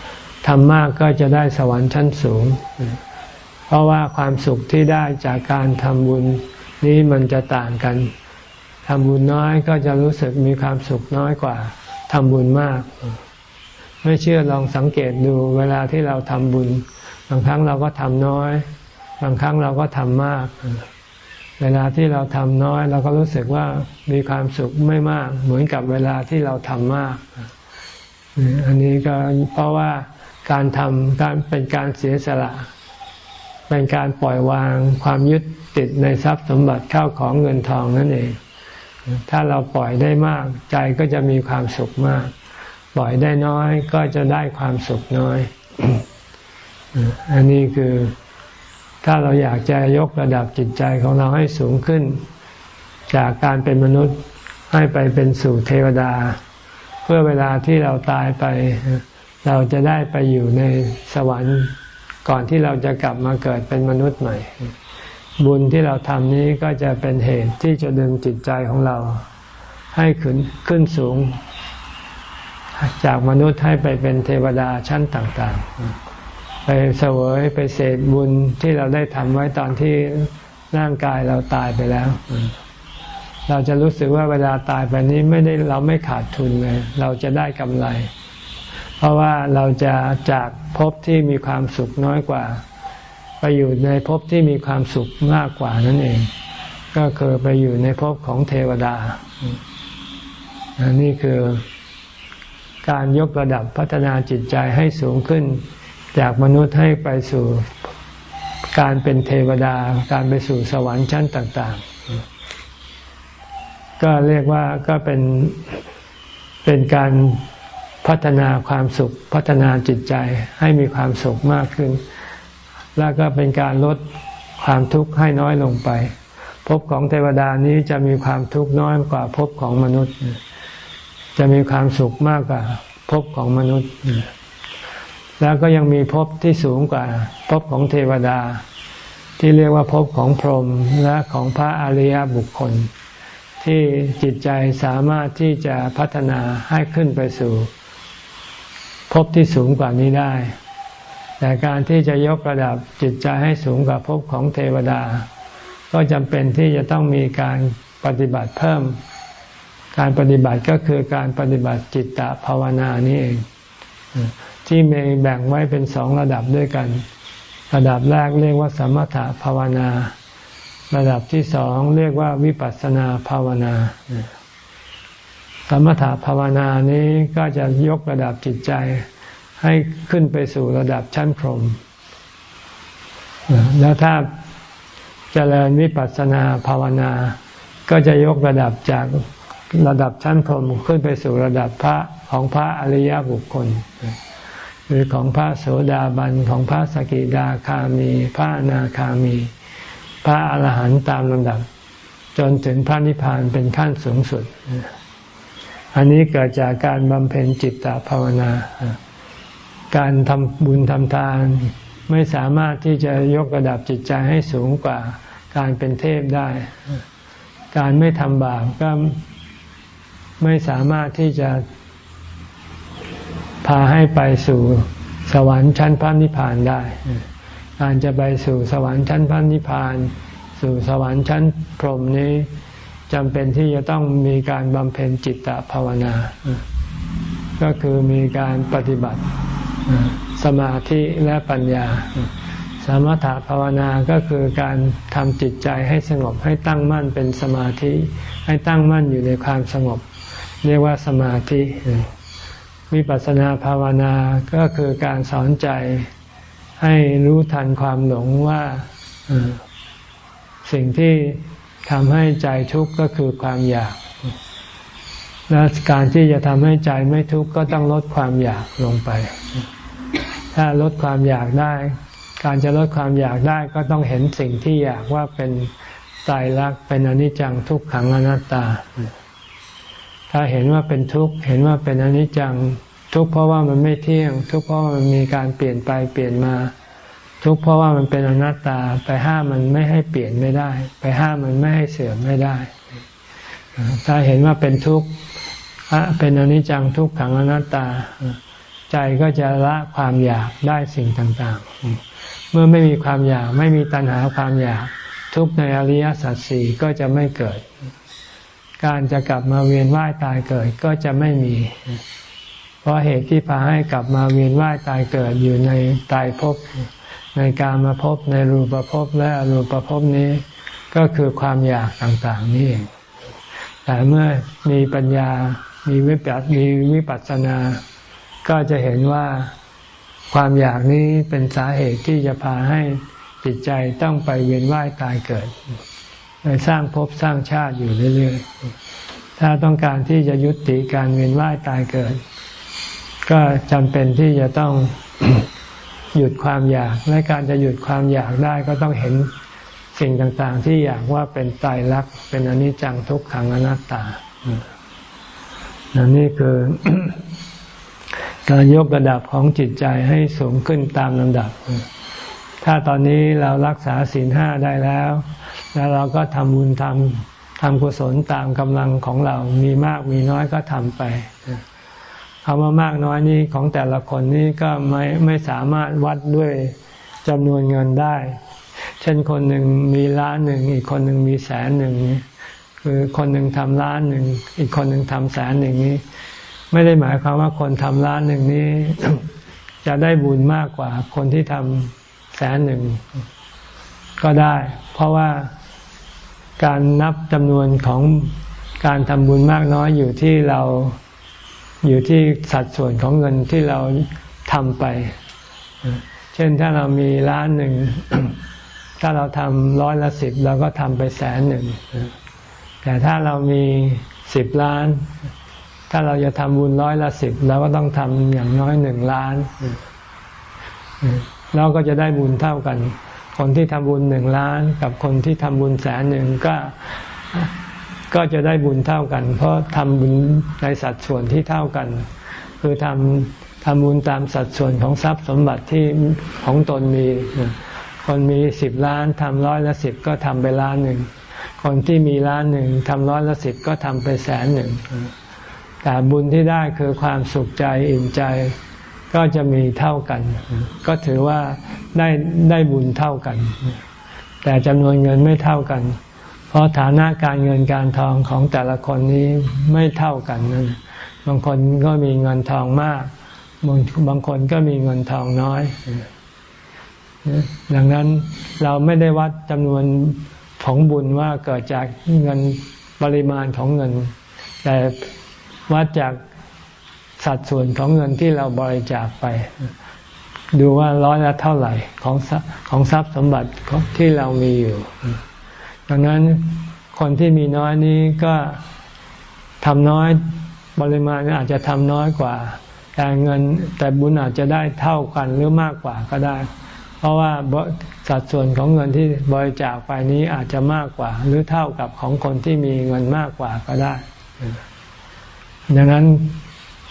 ทำมากก็จะได้สวรรค์ชั้นสูง เพราะว่าความสุขที่ได้จากการทำบุญนี้มันจะต่างกันทำบุญน้อยก็จะรู้สึกมีความสุขน้อยกว่าทำบุญมาก ไม่เชื่อลองสังเกตดูเวลาที่เราทำบุญ บางครั้งเราก็ทำน้อย บางครั้งเราก็ทำมาก เวลาที่เราทำน้อย เราก็รู้สึกว่ามีความสุขไม่มาก เหมือนกับเวลาที่เราทำมาก อันนี้ก็เพราะว่า การทำการเป็นการเสียสละ เป็นการปล่อยวางความยึดติดในทรัพย์สมบัติเข้าของเงินทองนั่นเอง ถ้าเราปล่อยได้มากใจก็จะมีความสุขมาก ปล่อยได้น้อยก็จะได้ความสุขน้อย อันนี้คือถ้าเราอยากจะยกระดับจิตใจของเราให้สูงขึ้น จากการเป็นมนุษย์ให้ไปเป็นสู่เทวดา เพื่อเวลาที่เราตายไป เราจะได้ไปอยู่ในสวรรค์ก่อนที่เราจะกลับมาเกิดเป็นมนุษย์ใหม่ บุญที่เราทำนี้ก็จะเป็นเหตุที่จะดึงจิตใจของเรา ให้ขึ้นขึ้นสูง จากมนุษย์ให้ไปเป็นเทวดาชั้นต่าง ๆ ไปเสวยไปเสดบุญที่เราได้ทำไว้ตอนที่ร่างกายเราตายไปแล้ว เราจะรู้สึกว่าเวลาตายไปนี้ไม่ได้เราไม่ขาดทุนเลย เราจะได้กำไร เพราะว่าเราจะจากภพที่มีความสุขน้อยกว่า ไปอยู่ในภพที่มีความสุขมากกว่านั่นเอง ก็คือไปอยู่ในภพของเทวดาอันนี้คือการยกระดับพัฒนาจิตใจให้สูงขึ้น จากมนุษย์ให้ไปสู่การเป็นเทวดา การไปสู่สวรรค์ชั้นต่าง ๆ ก็เรียกว่าก็เป็นเป็นการ พัฒนาความสุข พัฒนาจิตใจให้มีความสุขมากขึ้น แล้วก็เป็นการลดความทุกข์ให้น้อยลงไปภพของเทวดานี้จะมีความทุกข์น้อยกว่าภพของมนุษย์ จะมีความสุขมากกว่าภพของมนุษย์ แล้วก็ยังมีภพที่สูงกว่าภพของเทวดา ที่เรียกว่าภพของพรหมและของพระอริยบุคคล ที่จิตใจสามารถที่จะพัฒนาให้ขึ้นไปสู่ ภพที่สูงกว่านี้ได้ แต่การที่จะยกระดับจิตใจให้สูงกว่าภพของเทวดา ก็จำเป็นที่จะต้องมีการปฏิบัติเพิ่ม การปฏิบัติก็คือการปฏิบัติจิตตภาวนานี่เอง ที่มีแบ่งไว้เป็นสองระดับด้วยกัน ระดับแรกเรียกว่าสมถภาวนา ระดับที่สองเรียกว่าวิปัสสนาภาวนา สมถภาวนานี้ก็จะยกระดับจิตใจ ให้ขึ้นไปสู่ระดับชั้นพรหมแล้วถ้าเจริญวิปัสสนาภาวนา ก็จะยกระดับจากระดับชั้นพรหมขึ้นไปสู่ระดับพระของพระอริยบุคคล หรือของพระโสดาบันของพระสกิดาคามี พระนาคามี พระอรหันต์ตามลำดับ จนถึงพระนิพพานเป็นขั้นสูงสุด อันนี้เกิดจากการบำเพ็ญจิตตภาวนา การทำบุญทำทาน ไม่สามารถที่จะยกระดับจิตใจให้สูงกว่าการเป็นเทพได้ การไม่ทำบาปก็ไม่สามารถที่จะพาให้ไปสู่สวรรค์ชั้นพระนิพพานได้ การจะไปสู่สวรรค์ชั้นพระนิพพาน สู่สวรรค์ชั้นพรหมนี้ จำเป็นที่จะต้องมีการบำเพ็ญจิตตภาวนา ก็คือมีการปฏิบัติสมาธิและปัญญา สมถะภาวนาก็คือการทำจิตใจให้สงบให้ตั้งมั่นเป็นสมาธิ ให้ตั้งมั่นอยู่ในความสงบ เรียกว่าสมาธิวิปัสสนาภาวนาก็คือการสอนใจให้รู้ทันความหลงว่าสิ่งที่ ทำให้ใจทุกข์ก็คือความอยาก และการที่จะทำให้ใจไม่ทุกข์ก็ต้องลดความอยากลงไป ถ้าลดความอยากได้ การจะลดความอยากได้ก็ต้องเห็นสิ่งที่อยากว่าเป็นตายรักเป็นอนิจจังทุกขังอนัตตา ถ้าเห็นว่าเป็นทุกข์เห็นว่าเป็นอนิจจังทุกข์เพราะว่ามันไม่เที่ยง ทุกข์เพราะว่ามันมีการเปลี่ยนไปเปลี่ยนมา ทุกข์เพราะว่ามันเป็นอนัตตาไปห้ามมันไม่ให้เปลี่ยนไม่ได้ ไปห้ามมันไม่ให้เสื่อมไม่ได้ ถ้าเห็นว่าเป็นทุกข์เป็นอนิจจังทุกขังอนัตตา ใจก็จะละความอยากได้สิ่งต่างๆ เมื่อไม่มีความอยากไม่มีตัณหาความอยาก ทุกในอริยสัจสี่ก็จะไม่เกิด การจะกลับมาเวียนว่ายตายเกิดก็จะไม่มี เพราะเหตุที่พาให้กลับมาเวียนว่ายตายเกิดอยู่ในตายภพ ในการมาพบในรูปภพและอรูปภพนี้ ก็คือความอยากต่างๆนี่เองแต่เมื่อมีปัญญา มีวิปัสมีวิปัสสนา ก็จะเห็นว่าความอยากนี้เป็นสาเหตุที่จะพาให้จิตใจต้องไปเวียนว่ายตายเกิดไปสร้างภพสร้างชาติอยู่เรื่อยๆ ถ้าต้องการที่จะยุติการเวียนว่ายตายเกิด ก็จำเป็นที่จะต้อง หยุดความอยาก และการจะหยุดความอยากได้ก็ต้องเห็นสิ่งต่างๆ ที่อยากว่าเป็นตายรักเป็นอนิจจังทุกขังอนัตตานี่คือการยกระดับของจิตใจให้สูงขึ้นตามลำดับ ถ้าตอนนี้เรารักษาศีลห้าได้แล้ว แล้วเราก็ทำบุญทำทำกุศลตามกำลังของเรา มีมากมีน้อยก็ทำไป คำว่ามากน้อยนี้ของแต่ละคนนี้ก็ไม่ไม่สามารถวัดด้วยจำนวนเงินได้ เช่นคนหนึ่งมีล้านหนึ่ง อีกคนหนึ่งมีแสนหนึ่งคือคนหนึ่งทำล้านหนึ่ง อีกคนหนึ่งทำแสนหนึ่งนี้ ไม่ได้หมายความว่าคนทำล้านหนึ่งนี้ จะได้บุญมากกว่า คนที่ทำแสนหนึ่งก็ได้ เพราะว่าการนับจำนวนของการทำบุญมากน้อยอยู่ที่เรา อยู่ที่สัดส่วนของเงินที่เราทำไป เช่นถ้าเรามีล้านหนึ่ง ถ้าเราทำร้อยละสิบเราก็ทำไปแสนหนึ่ง แต่ถ้าเรามีสิบล้าน ถ้าเราจะทำบุญร้อยละสิบเราก็ต้องทำอย่างน้อยหนึ่งล้าน เราก็จะได้บุญเท่ากัน คนที่ทำบุญหนึ่งล้าน กับคนที่ทำบุญแสนหนึ่งก็ ก็จะได้บุญเท่ากัน เพราะทำบุญในสัดส่วนที่เท่ากัน คือทำทำบุญตามสัดส่วนของทรัพย์สมบัติที่ของตนมี คนมีสิบล้านทำร้อยละสิบก็ทำไปล้านหนึ่ง คนที่มีล้านหนึ่งทำร้อยละสิบก็ทำไปแสนหนึ่ง แต่บุญที่ได้คือความสุขใจอิ่มใจก็จะมีเท่ากัน ก็ถือว่าได้ได้บุญเท่ากัน แต่จำนวนเงินไม่เท่ากัน ราะฐานะการเงินการทองของแต่ละคนนี้ไม่เท่ากันนั่นบางคนก็มีเงินทองมากบางบางคนก็มีเงินทองน้อย ดังนั้นเราไม่ได้วัดจำนวนของบุญว่าเกิดจากเงินปริมาณของเงิน แต่วัดจากสัดส่วนของเงินที่เราบริจาคไป ดูว่าร้อยละเท่าไหร่ของของทรัพย์สมบัติที่เรามีอยู่ ดังนั้นคนที่มีน้อยนี้ก็ทำน้อยปริมาณอาจจะทำน้อยกว่า แต่เงินแต่บุญอาจจะได้เท่ากันหรือมากกว่าก็ได้ เพราะว่าสัดส่วนของเงินที่บริจาคไปนี้อาจจะมากกว่า หรือเท่ากับของคนที่มีเงินมากกว่าก็ได้ ดังนั้น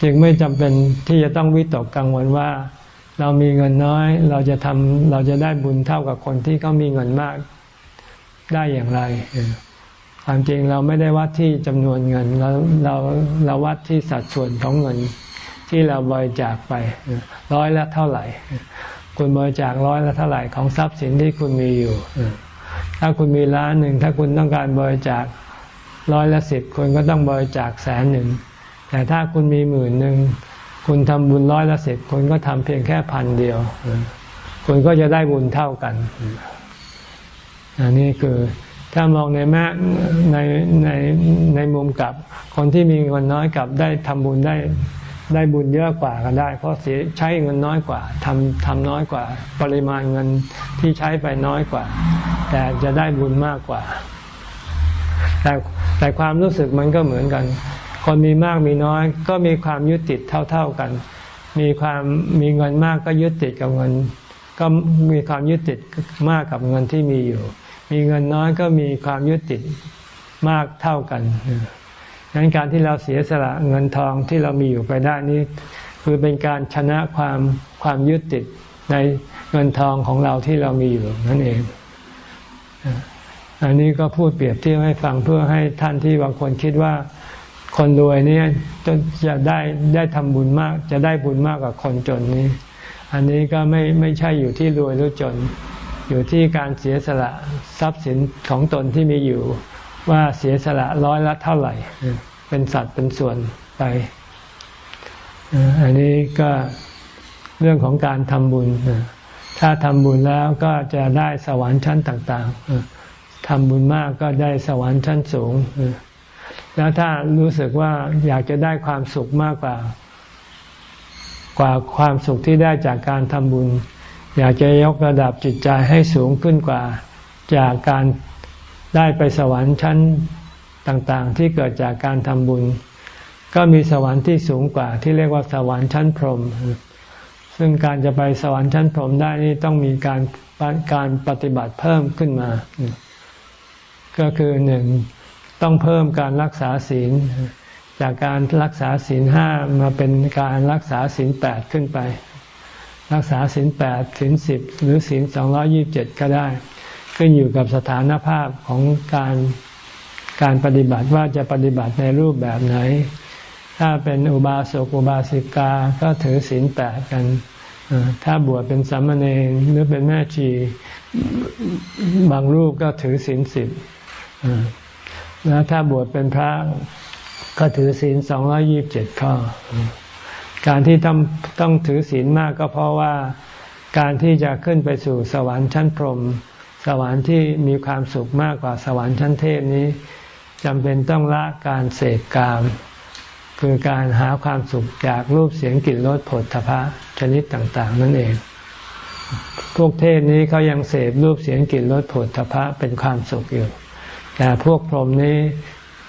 จึงไม่จำเป็นที่จะต้องวิตกกังวลว่า เรามีเงินน้อย เราจะทำเราจะได้บุญเท่ากับคนที่เขามีเงินมาก ได้อย่างไรความจริงเราไม่ได้วัดที่จำนวนเงินเราเราเราวัดที่สัดส่วนของเงินที่เราบริจาคไปร้อยละเท่าไหร่ คุณบริจาคร้อยละเท่าไหร่ของทรัพย์สินที่คุณมีอยู่ถ้าคุณมีล้านหนึ่งถ้าคุณต้องการบริจาคร้อยละสิบคุณก็ต้องบริจาคแสนหนึ่งแต่ถ้าคุณมีหมื่นหนึ่งคุณทำบุญร้อยละสิบคุณก็ทำเพียงแค่พันเดียว คุณก็จะได้บุญเท่ากัน อันนี้คือถ้ามองในแม่ในในในมุมกับ คนที่มีเงินน้อยกับได้ทำบุญได้ได้บุญเยอะกว่ากันได้ เพราะเสียใช้เงินน้อยกว่าทำทำน้อยกว่า ปริมาณเงินที่ใช้ไปน้อยกว่า แต่จะได้บุญมากกว่า แต่แต่ความรู้สึกมันก็เหมือนกัน คนมีมากมีน้อย ก็มีความยึดติดเท่า ๆกัน มีความมีเงินมากก็ยึดติดกับเงิน ก็มีความยึดติดมากกับเงินที่มีอยู่ มีเงินน้อยก็มีความยึดติดมากเท่ากันดังนั้นการที่เราเสียสละเงินทองที่เรามีอยู่ไปได้นี้ คือเป็นการชนะความความยึดติดในเงินทองของเราที่เรามีอยู่นั่นเอง อันนี้ก็พูดเปรียบเทียบให้ฟังเพื่อให้ท่านที่บางคนคิดว่าคนรวยนี่จะได้ได้ทำบุญมาก จะได้บุญมากกว่าคนจนนี้ อันนี้ก็ไม่ไม่ใช่อยู่ที่รวยหรือจน อยู่ที่การเสียสละทรัพย์สินของตนที่มีอยู่ว่าเสียสละร้อยละเท่าไหร่ เป็นสัตว์เป็นส่วนไป อันนี้ก็เรื่องของการทำบุญ ถ้าทำบุญแล้วก็จะได้สวรรค์ชั้นต่างๆทำบุญมากก็ได้สวรรค์ชั้นสูง แล้วถ้ารู้สึกว่าอยากจะได้ความสุขมากกว่า กว่าความสุขที่ได้จากการทำบุญ อยากจะยกระดับจิตใจให้สูงขึ้นกว่า จากการได้ไปสวรรค์ชั้นต่างๆ ที่เกิดจากการทำบุญ ก็มีสวรรค์ที่สูงกว่า ที่เรียกว่าสวรรค์ชั้นพรหมซึ่งการจะไปสวรรค์ชั้นพรหมได้นี่ต้องมีการการปฏิบัติเพิ่มขึ้นมา ก็คือหนึ่งต้องเพิ่มการรักษาศีล จากการรักษาศีลห้ามาเป็นการรักษาศีลแปดขึ้นไป รักษาศีลแปดศีลสิบหรือศีลสองร้อยี่บเจ็ดก็ได้ ขึ้นอยู่กับสถานภาพของการการปฏิบัติว่าจะปฏิบัติในรูปแบบไหน ถ้าเป็นอุบาสกอุบาสิกา ก็ถือศีลแปดกัน ถ้าบวชเป็นสามเณรหรือเป็นแม่ชีบางรูปก็ถือศีลสิบแล้วถ้าบวชเป็นพระก็ถือศีลสองร้อยี่บเจ็ดข้อ การที่ต้องต้องถือศีลมากก็เพราะว่าการที่จะขึ้นไปสู่สวรรค์ชั้นพรหมสวรรค์ที่มีความสุขมากกว่าสวรรค์ชั้นเทพนี้จำเป็นต้องละการเสพกาม คือการหาความสุขจากรูปเสียงกลิ่นรสผลทพะชนิดต่าง ๆ นั่นเอง พวกเทพนี้เขายังเสพรูปเสียงกลิ่นรสผลทพะเป็นความสุขอยู่ แต่พวกพรหมนี้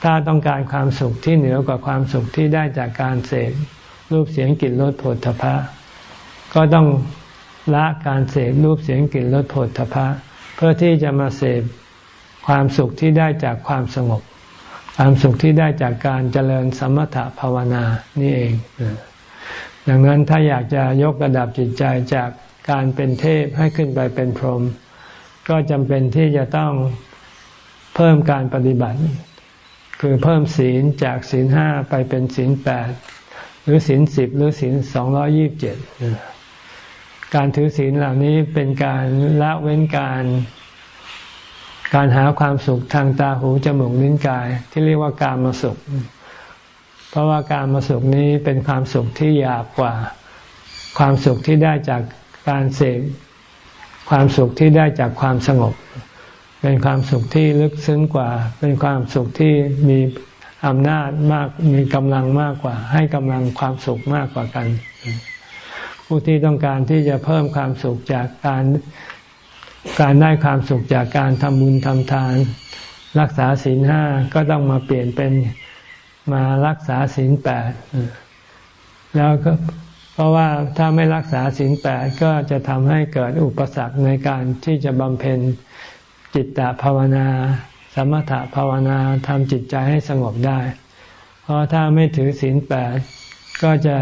ถ้าต้องการความสุขที่เหนือกว่าความสุขที่ได้จากการเสพ รูปเสียงกลิ่นรสผลทพะ ก็ต้องละการเสพรูปเสียงกลิ่นรสผลทพะ เพื่อที่จะมาเสพความสุขที่ได้จากความสงบ ความสุขที่ได้จากการเจริญสมถะภาวนานี่เอง ดังนั้นถ้าอยากจะยกระดับจิตใจจากการเป็นเทพให้ขึ้นไปเป็นพรหมก็จำเป็นที่จะต้องเพิ่มการปฏิบัติ คือเพิ่มศีลจากศีลห้าไปเป็นศีลแปด หรือศีลสิบหรือศีลสองร้อยี่บเจ็ดการถือศีลเหล่านี้เป็นการละเว้นการ การหาความสุขทางตาหูจมูกลิ้นกาย ที่เรียกว่าการมาสุข เพราะว่าการมาสุขนี้เป็นความสุขที่หยาบกว่า ความสุขที่ได้จากการเสพความสุขที่ได้จากความสงบ เป็นความสุขที่ลึกซึ้งกว่า เป็นความสุขที่มี อำนาจมากมีกำลังมากกว่า ให้กำลังความสุขมากกว่ากัน ผู้ที่ต้องการที่จะเพิ่มความสุขจากการการได้ความสุขจากการทำบุญทำทาน รักษาศีลห้าก็ต้องมาเปลี่ยนเป็นมารักษาศีลแปดแล้วก็เพราะว่าถ้าไม่รักษาศีลแปดก็จะทำให้เกิดอุปสรรคในการที่จะบำเพ็ญจิตตภาวนา สมถะภาวนาทำจิตใจให้สงบได้ เพราะถ้าไม่ถือศีลแปดก็จะ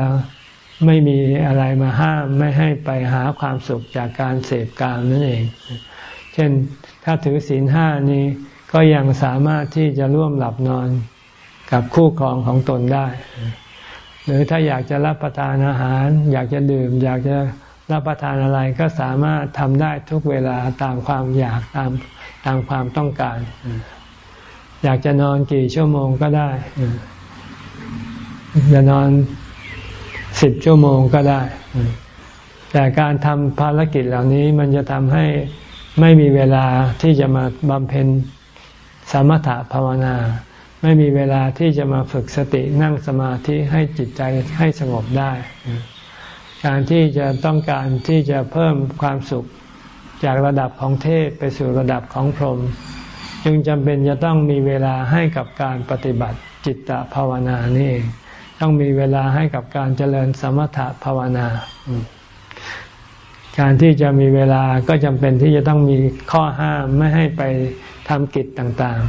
ไม่มีอะไรมาห้ามไม่ให้ไปหาความสุขจากการเสพกามนั่นเอง เช่นถ้าถือศีลห้านี้ก็ยังสามารถที่จะร่วมหลับนอนกับคู่ครองของตนได้ หรือถ้าอยากจะรับประทานอาหาร อยากจะดื่ม อยากจะรับประทานอะไรก็สามารถทำได้ทุกเวลาตามความอยากตาม ตามความต้องการ อยากจะนอนกี่ชั่วโมงก็ได้จะนอนสิบชั่วโมงก็ได้ แต่การทำภารกิจเหล่านี้มันจะทำให้ไม่มีเวลาที่จะมาบำเพ็ญสมถะภาวนา ไม่มีเวลาที่จะมาฝึกสตินั่งสมาธิให้จิตใจให้สงบได้ การที่จะต้องการที่จะเพิ่มความสุข จากระดับของเทพไปสู่ระดับของพรหมจึงจำเป็นจะต้องมีเวลาให้กับการปฏิบัติจิตตภาวนานี่ต้องมีเวลาให้กับการเจริญสมถะภาวนา การที่จะมีเวลาก็จำเป็นที่จะต้องมีข้อห้ามไม่ให้ไปทำกิจต่าง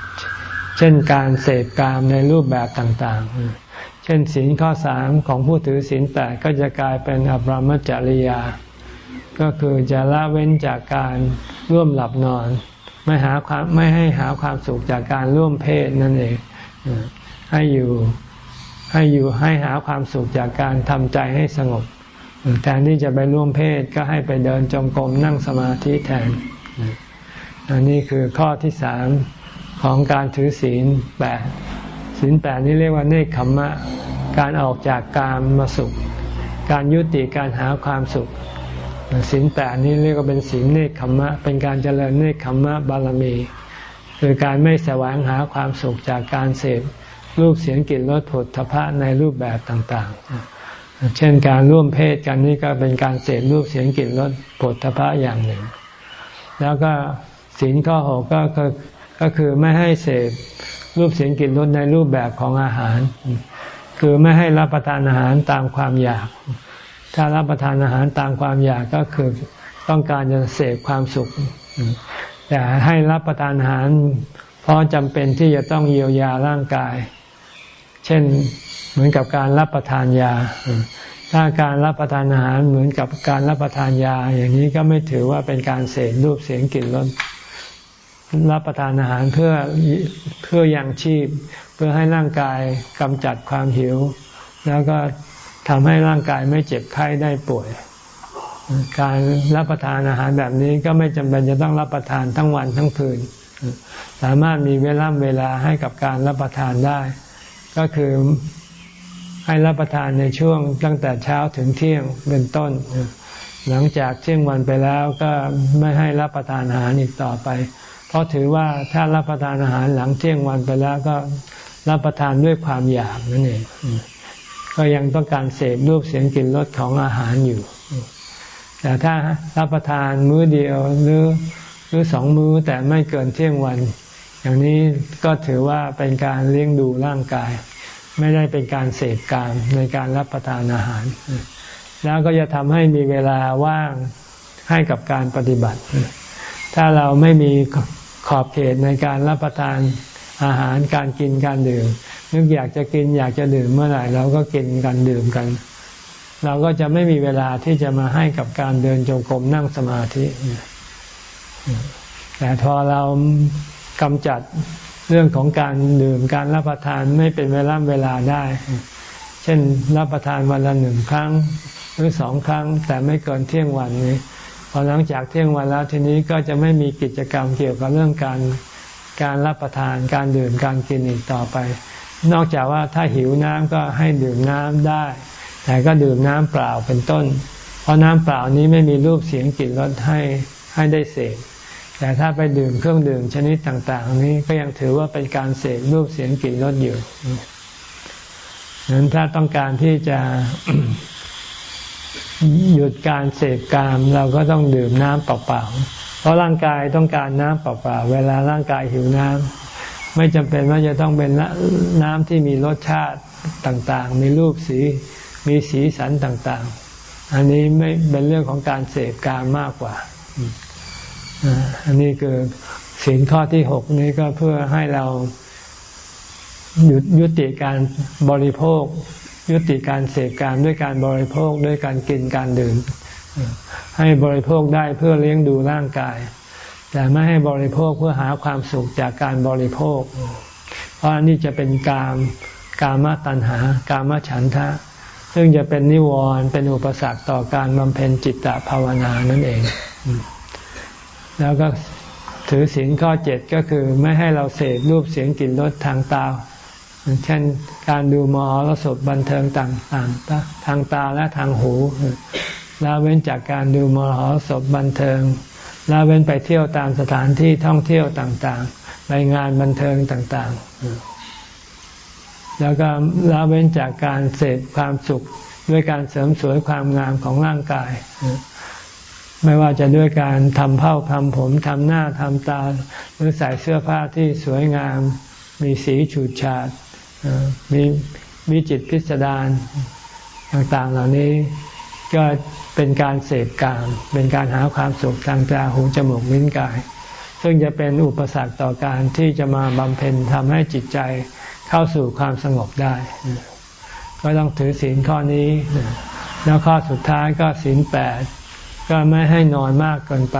ๆ เช่นการเสพกามในรูปแบบต่างๆ เช่นศีลข้อสามของผู้ถือศีลแปดก็จะกลายเป็นอบรมจริยา ก็คือจะละเว้นจากการร่วมหลับนอน ไม่หาความไม่ให้หาความสุขจากการร่วมเพศนั่นเองให้อยู่ให้อยู่ให้หาความสุขจากการทำใจให้สงบแทนที่จะไปร่วมเพศก็ให้ไปเดินจงกรมนั่งสมาธิแทนอันนี้คือข้อที่สามของการถือศีลแปดศีลแปดนี้เรียกว่าเนคขมมะ การออกจากกามมาสุข การยุติการหาความสุข ศีลแปดนี้เรียกว่าเป็นศีลเนคขมมะ เป็นการเจริญเนคขมมะบารมี คือการไม่แสวงหาความสุขจากการเสพรูปเสียงกลิ่นรสผลทพะในรูปแบบต่างๆ เช่นการร่วมเพศกันนี่ก็เป็นการเสพรูปเสียงกลิ่นรสผลทพะอย่างหนึ่ง แล้วก็ศีลข้อหกก็คือก็คือไม่ให้เสพรูปเสียงกลิ่นรสในรูปแบบของอาหาร คือไม่ให้รับประทานอาหารตามความอยาก ถ้ารับประทานอาหารตามความอยากก็คือต้องการจะเสพความสุข แต่ให้รับประทานอาหาร เพราะจำเป็นที่จะต้องเยียวยาร่างกาย เช่นเหมือนกับการรับประทานยา ถ้าการรับประทานอาหารเหมือนกับการรับประทานยา อย่างนี้ก็ไม่ถือว่าเป็นการเสพรูปเสียงกลิ่นรสรับประทานอาหารเพื่อเพื่อยังชีพ เพื่อให้ร่างกายกำจัดความหิว แล้วก็ ทำให้ร่างกายไม่เจ็บไข้ได้ป่วย การรับประทานอาหารแบบนี้ก็ไม่จำเป็นจะต้องรับประทานทั้งวันทั้งคืน สามารถมีเวลาเวลาให้กับการรับประทานได้ ก็คือให้รับประทานในช่วงตั้งแต่เช้าถึงเที่ยงเป็นต้น หลังจากเที่ยงวันไปแล้วก็ไม่ให้รับประทานอาหารอีกต่อไป เพราะถือว่าถ้ารับประทานอาหารหลังเที่ยงวันไปแล้วก็รับประทานด้วยความอยากนั่นเอง ก็ยังต้องการเสพรูปเสียงกลิ่นรสของอาหารอยู่ แต่ถ้ารับประทานมื้อเดียวหรือหรือสองมื้อแต่ไม่เกินเที่ยงวัน อย่างนี้ก็ถือว่าเป็นการเลี้ยงดูร่างกาย ไม่ได้เป็นการเสพการในการรับประทานอาหาร แล้วก็จะทำให้มีเวลาว่างให้กับการปฏิบัติ ถ้าเราไม่มีขอบเขตในการรับประทานอาหารการกินการดื่ม นึกอยากจะกินอยากจะดื่มเมื่อไหร่เราก็กินกันดื่มกัน เราก็จะไม่มีเวลาที่จะมาให้กับการเดินจงกรมนั่งสมาธิ แต่พอเรากำจัดเรื่องของการดื่มการรับประทานไม่เป็นเวลาเวลาได้ เช่นรับประทานวันละหนึ่งครั้งหรือสองครั้ง แต่ไม่เกินเที่ยงวันนี้พอพอหลังจากเที่ยงวันแล้วทีนี้ก็จะไม่มีกิจกรรมเกี่ยวกับเรื่องการการรับประทานการดื่มการกินอีกต่อไป นอกจากว่าถ้าหิวน้ำก็ให้ดื่มน้ำได้ แต่ก็ดื่มน้ำเปล่าเป็นต้น เพราะน้ำเปล่านี้ไม่มีรูปเสียงกลิ่นรสให้ให้ได้เสพแต่ถ้าไปดื่มเครื่องดื่มชนิดต่าง ๆ นี้ก็ยังถือว่าเป็นการเสพรูปเสียงกลิ่นรสอยู่นั้นถ้าต้องการที่จะหยุดการเสพกามเราก็ต้องดื่มน้ำเปล่าๆเพราะร่างกายต้องการน้ำเปล่าๆเวลาร่างกายหิวน้ำ ไม่จำเป็นว่าจะต้องเป็นน้ำที่มีรสชาติต่างๆ มีรูปสี มีสีสันต่างๆ อันนี้ไม่เป็นเรื่องของการเสพกามมากกว่า อันนี้คือสินข้อที่หกนี้ก็เพื่อให้เราหยุดยุติการบริโภค ยุติการเสพการด้วยการบริโภคด้วยการกินการดื่ม ให้บริโภคได้เพื่อเลี้ยงดูร่างกาย แต่ไม่ให้บริโภคเพื่อหาความสุขจากการบริโภค เพราะอันนี้จะเป็นกามกามตัณหา กามฉันทะ ซึ่งจะเป็นนิวรณ์เป็นอุปสรรคต่อการบำเพ็ญจิตตภาวนานั่นเอง แล้วก็ถือศีลข้อเจ็ดก็คือไม่ให้เราเสพรูปเสียงกลิ่นรสทางตา เช่นการดูมหรสพบันเทิงต่างๆทางตาและทางหูละเว้นจากการดูมหรสพบันเทิง ละเว้นไปเที่ยวตามสถานที่ท่องเที่ยวต่างๆไปงานบันเทิงต่างๆ แล้วก็ละเว้นจากการเสพความสุขด้วยการเสริมสวยความงามของร่างกาย ไม่ว่าจะด้วยการทำเผ้าทำผมทำหน้าทำตา หรือใส่เสื้อผ้าที่สวยงาม มีสีฉูดฉาดมีมีจิตพิสดารต่างๆ เหล่านี้ ก็เป็นการเสพกาม เป็นการหาความสุขทางตาหูจมูกลิ้นกาย ซึ่งจะเป็นอุปสรรคต่อการที่จะมาบำเพ็ญทำให้จิตใจเข้าสู่ความสงบได้ ก็ต้องถือศีลข้อนี้ แล้วข้อสุดท้ายก็ศีลแปดก็ไม่ให้นอนมากเกินไป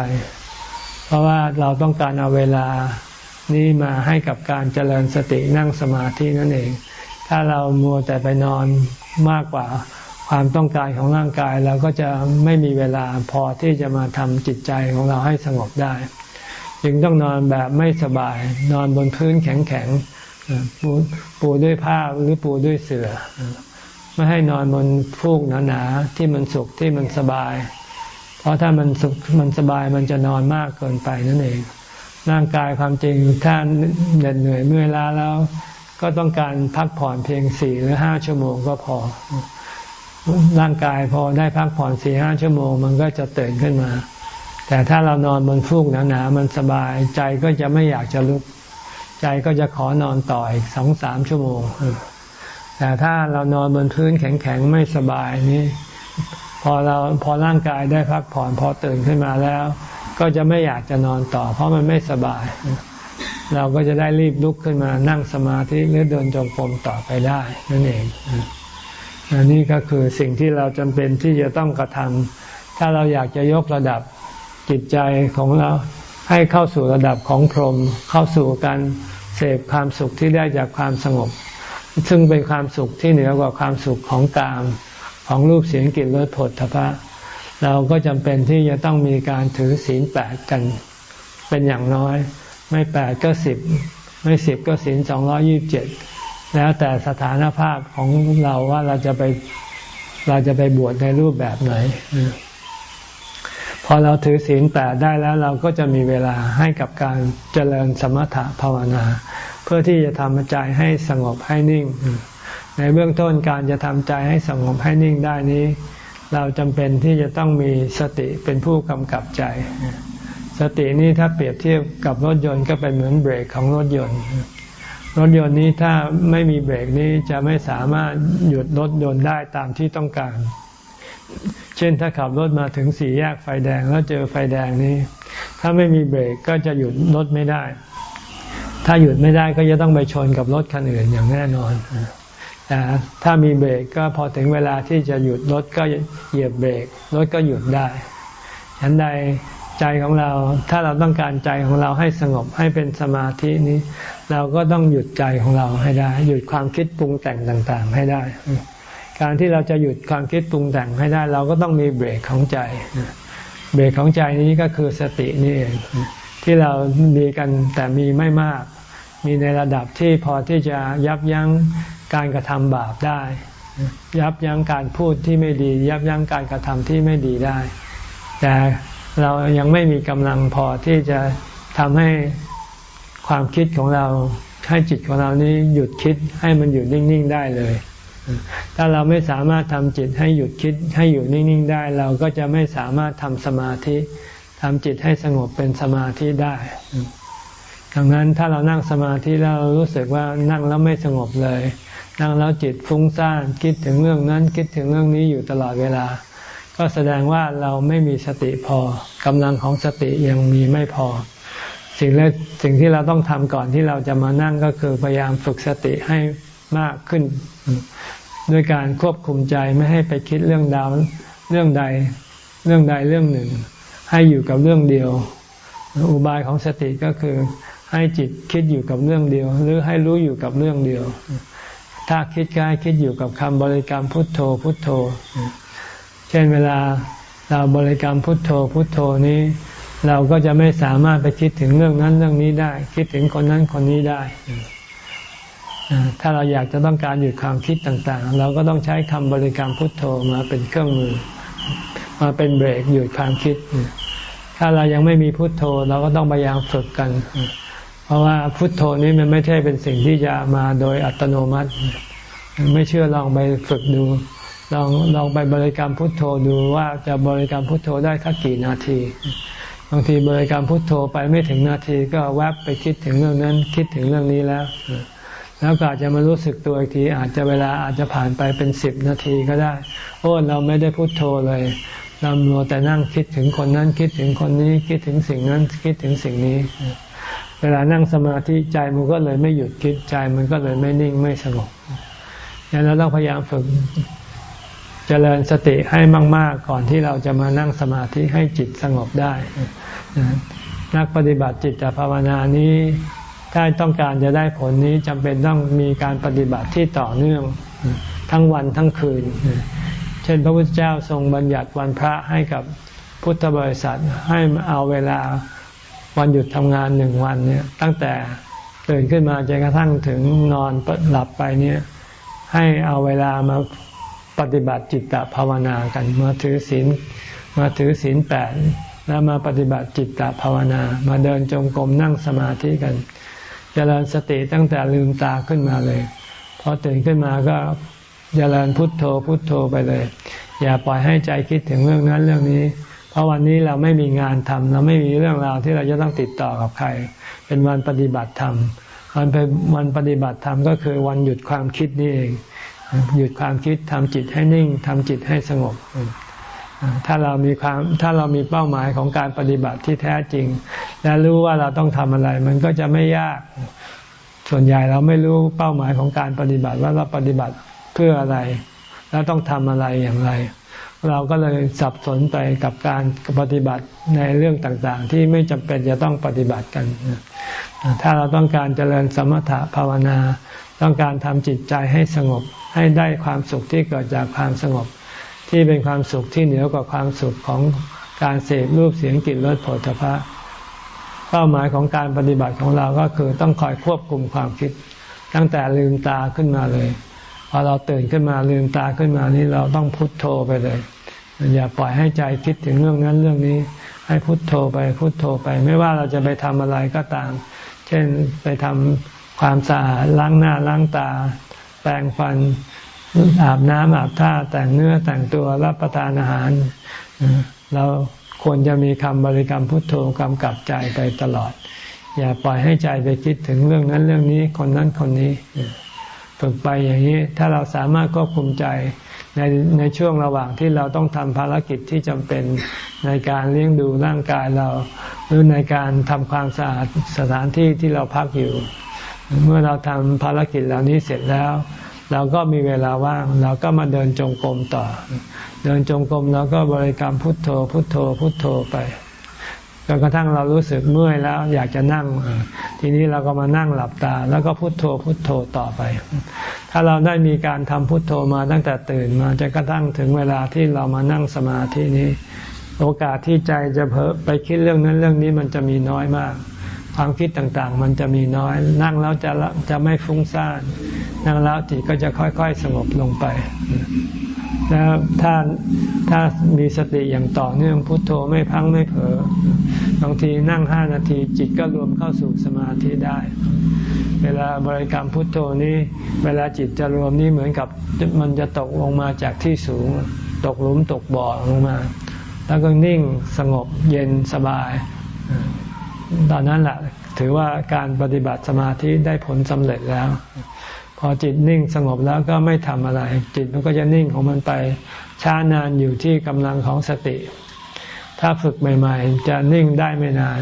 เพราะว่าเราต้องการเอาเวลานี้มาให้กับการเจริญสตินั่งสมาธินั่นเอง ถ้าเรามัวแต่ไปนอนมากกว่า ความต้องการของร่างกายเราก็จะไม่มีเวลาพอที่จะมาทำจิตใจของเราให้สงบได้ จึงต้องนอนแบบไม่สบาย นอนบนพื้นแข็งๆปูปูด้วยผ้าหรือปูด้วยเสือ่อไม่ให้นอนบนฟูกหนาๆที่มันสุขที่มันสบาย เพราะถ้ามันสุขมันสบายมันจะนอนมากเกินไปนั่นเอง ร่างกายความจริงถ้าเหน็ดเหนื่อยเมื่อยล้าแล้ว ก็ต้องการพักผ่อนเพียงสี่หรือห้าชั่วโมงก็พอ ร่างกายพอได้พักผ่อนสี่ห้าชั่วโมง มันก็จะตื่นขึ้นมา แต่ถ้าเรานอนบนฟูกหนาๆมันสบายใจก็จะไม่อยากจะลุก ใจก็จะขอนอนต่ออีกสองสามชั่วโมง แต่ถ้าเรานอนบนพื้นแข็งๆไม่สบายนี่พอเราพอร่างกายได้พักผ่อนพอตื่นขึ้นมาแล้ว ก็จะไม่อยากจะนอนต่อ เพราะมันไม่สบาย เราก็จะได้รีบลุกขึ้นมานั่งสมาธิหรือเดินจงกรมต่อไปได้นั่นเอง อันนี้ก็คือสิ่งที่เราจำเป็นที่จะต้องกระทำถ้าเราอยากจะยกระดับจิตใจของเราให้เข้าสู่ระดับของพรหมเข้าสู่การเสพความสุขที่ได้จากความสงบ ซึ่งเป็นความสุขที่เหนือกว่าความสุขของกามของรูปเสียงกลิ่นรสผลทพะ เราก็จำเป็นที่จะต้องมีการถือศีลแปดกัน เป็นอย่างน้อย ไม่แปดก็สิบไม่สิบก็ศีลสองร้อยี่บเจ็ด แล้วแต่สถานภาพของเราว่าเราจะไปเราจะไปบวชในรูปแบบไหน พอเราถือศีลแปดได้แล้วเราก็จะมีเวลาให้กับการเจริญสมถะภาวนา เพื่อที่จะทำใจให้สงบให้นิ่ง ในเบื้องต้นการจะทำใจให้สงบให้นิ่งได้นี้ เราจำเป็นที่จะต้องมีสติเป็นผู้กำกับใจ สตินี้ถ้าเปรียบเทียบกับรถยนต์ก็เป็นเหมือนเบรกของรถยนต์ รถยนต์นี้ถ้าไม่มีเบรกนี้จะไม่สามารถหยุดรถยนต์ได้ตามที่ต้องการ เช่นถ้าขับรถมาถึงสี่แยกไฟแดงแล้วเจอไฟแดงนี้ ถ้าไม่มีเบรกก็จะหยุดรถไม่ได้ ถ้าหยุดไม่ได้ก็จะต้องไปชนกับรถคันอื่นอย่างแน่นอนแต่ถ้ามีเบรกก็พอถึงเวลาที่จะหยุดรถก็เหยียบเบรกรถก็หยุดได้ฉันใด ใจของเรา ถ้าเราต้องการใจของเราให้สงบให้เป็นสมาธินี้ เราก็ต้องหยุดใจของเราให้ได้ หยุดความคิดปรุงแต่งต่าง ๆ ให้ได้ การที่เราจะหยุดความคิดปรุงแต่งให้ได้ เราก็ต้องมีเบรกของใจเบรกของใจนี้ก็คือสตินี่เองที่เรามีกันแต่มีไม่มาก มีในระดับที่พอที่จะยับยั้งการกระทำบาปได้ ยับยั้งการพูดที่ไม่ดี ยับยั้งการกระทำที่ไม่ดีได้ แต่ เรายังไม่มีกำลังพอที่จะทำให้ความคิดของเราให้จิตของเรานี้หยุดคิดให้มันอยู่นิ่งๆได้เลย ถ้าเราไม่สามารถทำจิตให้หยุดคิดให้อยู่นิ่งๆได้ เราก็จะไม่สามารถทำสมาธิทำจิตให้สงบเป็นสมาธิได้ ดังนั้นถ้าเรานั่งสมาธิแล้วรู้สึกว่านั่งแล้วไม่สงบเลย นั่งแล้วจิตฟุ้งซ่านคิดถึงเรื่องนั้นคิดถึงเรื่องนี้อยู่ตลอดเวลา ก็แสดงว่าเราไม่มีสติพอกำลังของสติยังมีไม่พอ สิ่งแรกสิ่งที่เราต้องทำก่อนที่เราจะมานั่งก็คือพยายามฝึกสติให้มากขึ้น ด้วยการควบคุมใจไม่ให้ไปคิดเรื่องดาวเรื่องใดเรื่องใดเรื่องหนึ่ง ให้อยู่กับเรื่องเดียว อุบายของสติก็คือให้จิตคิดอยู่กับเรื่องเดียว หรือให้รู้อยู่กับเรื่องเดียว ถ้าคิดก็ให้คิดอยู่กับคำบริกรรมพุทโธพุทโธ เช่นเวลาเราบริกรรมพุทโธพุทโธนี้ เราก็จะไม่สามารถไปคิดถึงเรื่องนั้นเรื่องนี้ได้ คิดถึงคนนั้นคนนี้ได้ ถ้าเราอยากจะต้องการหยุดความคิดต่างๆ เราก็ต้องใช้คำบริกรรมพุทโธมาเป็นเครื่องมือ มาเป็นเบรกหยุดความคิด ถ้าเรายังไม่มีพุทโธ เราก็ต้องพยายามฝึกกัน เพราะว่าพุทโธนี้มันไม่ใช่เป็นสิ่งที่จะมาโดยอัตโนมัติ ไม่เชื่อลองไปฝึกดู ลองลองไปบริกรรมพุทโธดูว่าจะบริกรรมพุทโธได้สักกี่นาที บางทีบริกรรมพุทโธไปไม่ถึงนาทีก็แวบไปคิดถึงเรื่องนั้น คิดถึงเรื่องนี้แล้ว แล้วก็อาจจะมารู้สึกตัวอีกที อาจจะเวลาอาจจะผ่านไปเป็นสิบนาทีก็ได้ โอ้เราไม่ได้พุทโธเลยเราโมแต่นั่งคิดถึงคนนั้นคิดถึงคนนี้คิดถึงสิ่งนั้นคิดถึงสิ่งนี้ เวลานั่งสมาธิใจมันก็เลยไม่หยุดคิดใจมันก็เลยไม่นิ่งไม่สงบดังนั้นเราพยายามฝึก เจริญสติให้มาก ๆ ก่อนที่เราจะมานั่งสมาธิให้จิตสงบได้ นักปฏิบัติจิตภาวนานี้ถ้าต้องการจะได้ผลนี้จำเป็นต้องมีการปฏิบัติที่ต่อเนื่องทั้งวันทั้งคืน เช่นพระพุทธเจ้าทรงบัญญัติวันพระให้กับพุทธบริษัทให้เอาเวลาวันหยุดทำงานหนึ่งวันเนี่ยตั้งแต่ตื่นขึ้นมาจนกระทั่งถึงนอนหลับไปเนี่ยให้เอาเวลามา ปฏิบัติจิตตภาวนากันมาถือศีลมาถือศีลแปดแล้วมาปฏิบัติจิตตภาวนา มาเดินจงกรมนั่งสมาธิกันจเจริญสติตั้งแต่ลืมตาขึ้นมาเลยพอตื่นขึ้นมาก็จเจริญพุทโธพุทโธไปเลย อย่าปล่อยให้ใจคิดถึงเรื่องนั้นเรื่องนี้ เพราะวันนี้เราไม่มีงานทำเราไม่มีเรื่องราวที่เราจะต้องติดต่อกับใคร เป็นวันปฏิบัติธรรมวันเป็นวันปฏิบัติธรรมก็คือวันหยุดความคิดนี่เอง หยุดความคิดทำจิตให้นิ่งทำจิตให้สงบ ถ้าเรามีความถ้าเรามีเป้าหมายของการปฏิบัติที่แท้จริง และรู้ว่าเราต้องทำอะไร มันก็จะไม่ยาก ส่วนใหญ่เราไม่รู้เป้าหมายของการปฏิบัติว่าเราปฏิบัติเพื่ออะไร แล้วต้องทำอะไรอย่างไร เราก็เลยสับสนไปกับการปฏิบัติในเรื่องต่างๆ ที่ไม่จำเป็นจะต้องปฏิบัติกัน ถ้าเราต้องการเจริญสมถะภาวนา ต้องการทำจิตใจให้สงบ ให้ได้ความสุขที่เกิดจากความสงบ ที่เป็นความสุขที่เหนือกว่าความสุขของการเสพรูปเสียงกลิ่นรสผลิตภัณฑ์เป้าหมายของการปฏิบัติของเราก็คือต้องคอยควบคุมความคิด ตั้งแต่ลืมตาขึ้นมาเลย พอเราตื่นขึ้นมาลืมตาขึ้นมานี้เราต้องพุทโธไปเลยอย่าปล่อยให้ใจคิดถึงเรื่องนั้นเรื่องนี้ ให้พุทโธไปพุทโธไป ไม่ว่าเราจะไปทำอะไรก็ตาม เช่นไปทำความสะอาดล้างหน้าล้างตา ปรงฟัน อาบน้ำอาบท่าแต่งเนื้อแต่งตัวรับประทานอาหาร เราควรจะมีคำบริกรรมพุทโธกำกับใจไปตลอด อย่าปล่อยให้ใจไปคิดถึงเรื่องนั้นเรื่องนี้คนนั้นคนนี้ฝึกไปอย่างนี้ถ้าเราสามารถควบคุมใจในในช่วงระหว่างที่เราต้องทำภารกิจที่จำเป็นในการเลี้ยงดูร่างกายเรา หรือในการทำความสะอาดสถานที่ที่เราพักอยู่ เมื่อเราทำภารกิจเหล่านี้เสร็จแล้ว เราก็มีเวลาว่าง เราก็มาเดินจงกรมต่อ เดินจงกรมเราก็บริกรรมพุทโธ พุทโธ พุทโธไปจนกระทั่งเรารู้สึกเมื่อยแล้วอยากจะนั่ง ทีนี้เราก็มานั่งหลับตา แล้วก็พุทโธพุทโธต่อไป ถ้าเราได้มีการทำพุทโธมาตั้งแต่ตื่นมาจนกระทั่งถึงเวลาที่เรามานั่งสมาธินี้ โอกาสที่ใจจะเผลอไปคิดเรื่องนั้นเรื่องนี้มันจะมีน้อยมาก ความคิดต่างๆ มันจะมีน้อย นั่งแล้วจะจะไม่ฟุ้งซ่าน นั่งแล้วจิตก็จะค่อยๆ สงบลงไป แล้วถ้าถ้ามีสติอย่างต่อเนื่องพุทโธไม่พังไม่เผลอบางทีนั่งห้านาทีจิตก็รวมเข้าสู่สมาธิได้ เวลาบริกรรมพุทโธนี้เวลาจิตจะรวมนี่เหมือนกับมันจะตกลงมาจากที่สูง ตกหลุมตกบ่อลงมา แล้วก็นิ่งสงบเย็นสบาย ตอนนั้นแหละถือว่าการปฏิบัติสมาธิได้ผลสำเร็จแล้ว พอจิตนิ่งสงบแล้วก็ไม่ทำอะไร จิตมันก็จะนิ่งของมันไปช้านานอยู่ที่กำลังของสติ ถ้าฝึกใหม่ ๆ จะนิ่งได้ไม่นาน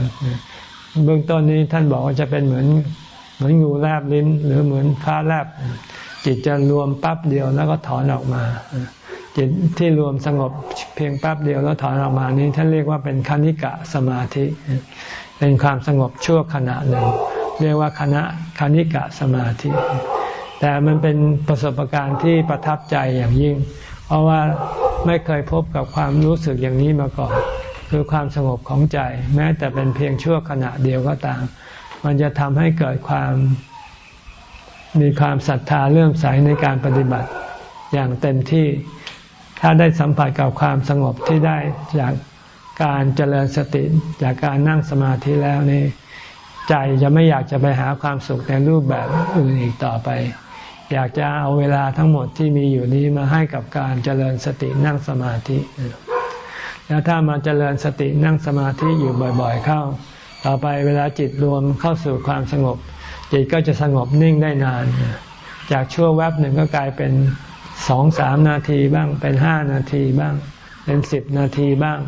เบื้องต้นนี้ท่านบอกว่าจะเป็นเหมือนเหมือนงูแลบลิ้น หรือเหมือนฟ้าแลบ จิตจะรวมปั๊บเดียวแล้วก็ถอนออกมา จิตที่รวมสงบเพียงปั๊บเดียวแล้วถอนออกมานี้ท่านเรียกว่าเป็นคณิกะสมาธิ เป็นความสงบชั่วขณะหนึ่ง เรียกว่าคณะคณิกะสมาธิ แต่มันเป็นประสบการณ์ที่ประทับใจอย่างยิ่ง เพราะว่าไม่เคยพบกับความรู้สึกอย่างนี้มาก่อน คือความสงบของใจ แม้แต่เป็นเพียงชั่วขณะเดียวก็ตาม มันจะทำให้เกิดความมีความศรัทธาเลื่อมใสในการปฏิบัติอย่างเต็มที่ ถ้าได้สัมผัสกับความสงบที่ได้จาก การเจริญสติจากการนั่งสมาธิแล้วนี่ใจจะไม่อยากจะไปหาความสุขในรูปแบบอื่นอีกต่อไป อยากจะเอาเวลาทั้งหมดที่มีอยู่นี้มาให้กับการเจริญสตินั่งสมาธิ แล้วถ้ามาเจริญสตินั่งสมาธิอยู่บ่อยๆเข้า ต่อไปเวลาจิตรวมเข้าสู่ความสงบ จิตก็จะสงบนิ่งได้นาน จากชั่วแวบหนึ่งก็กลายเป็นสองสามนาทีบ้างเป็นห้านาทีบ้าง เป็นสิบนาทีบ้าง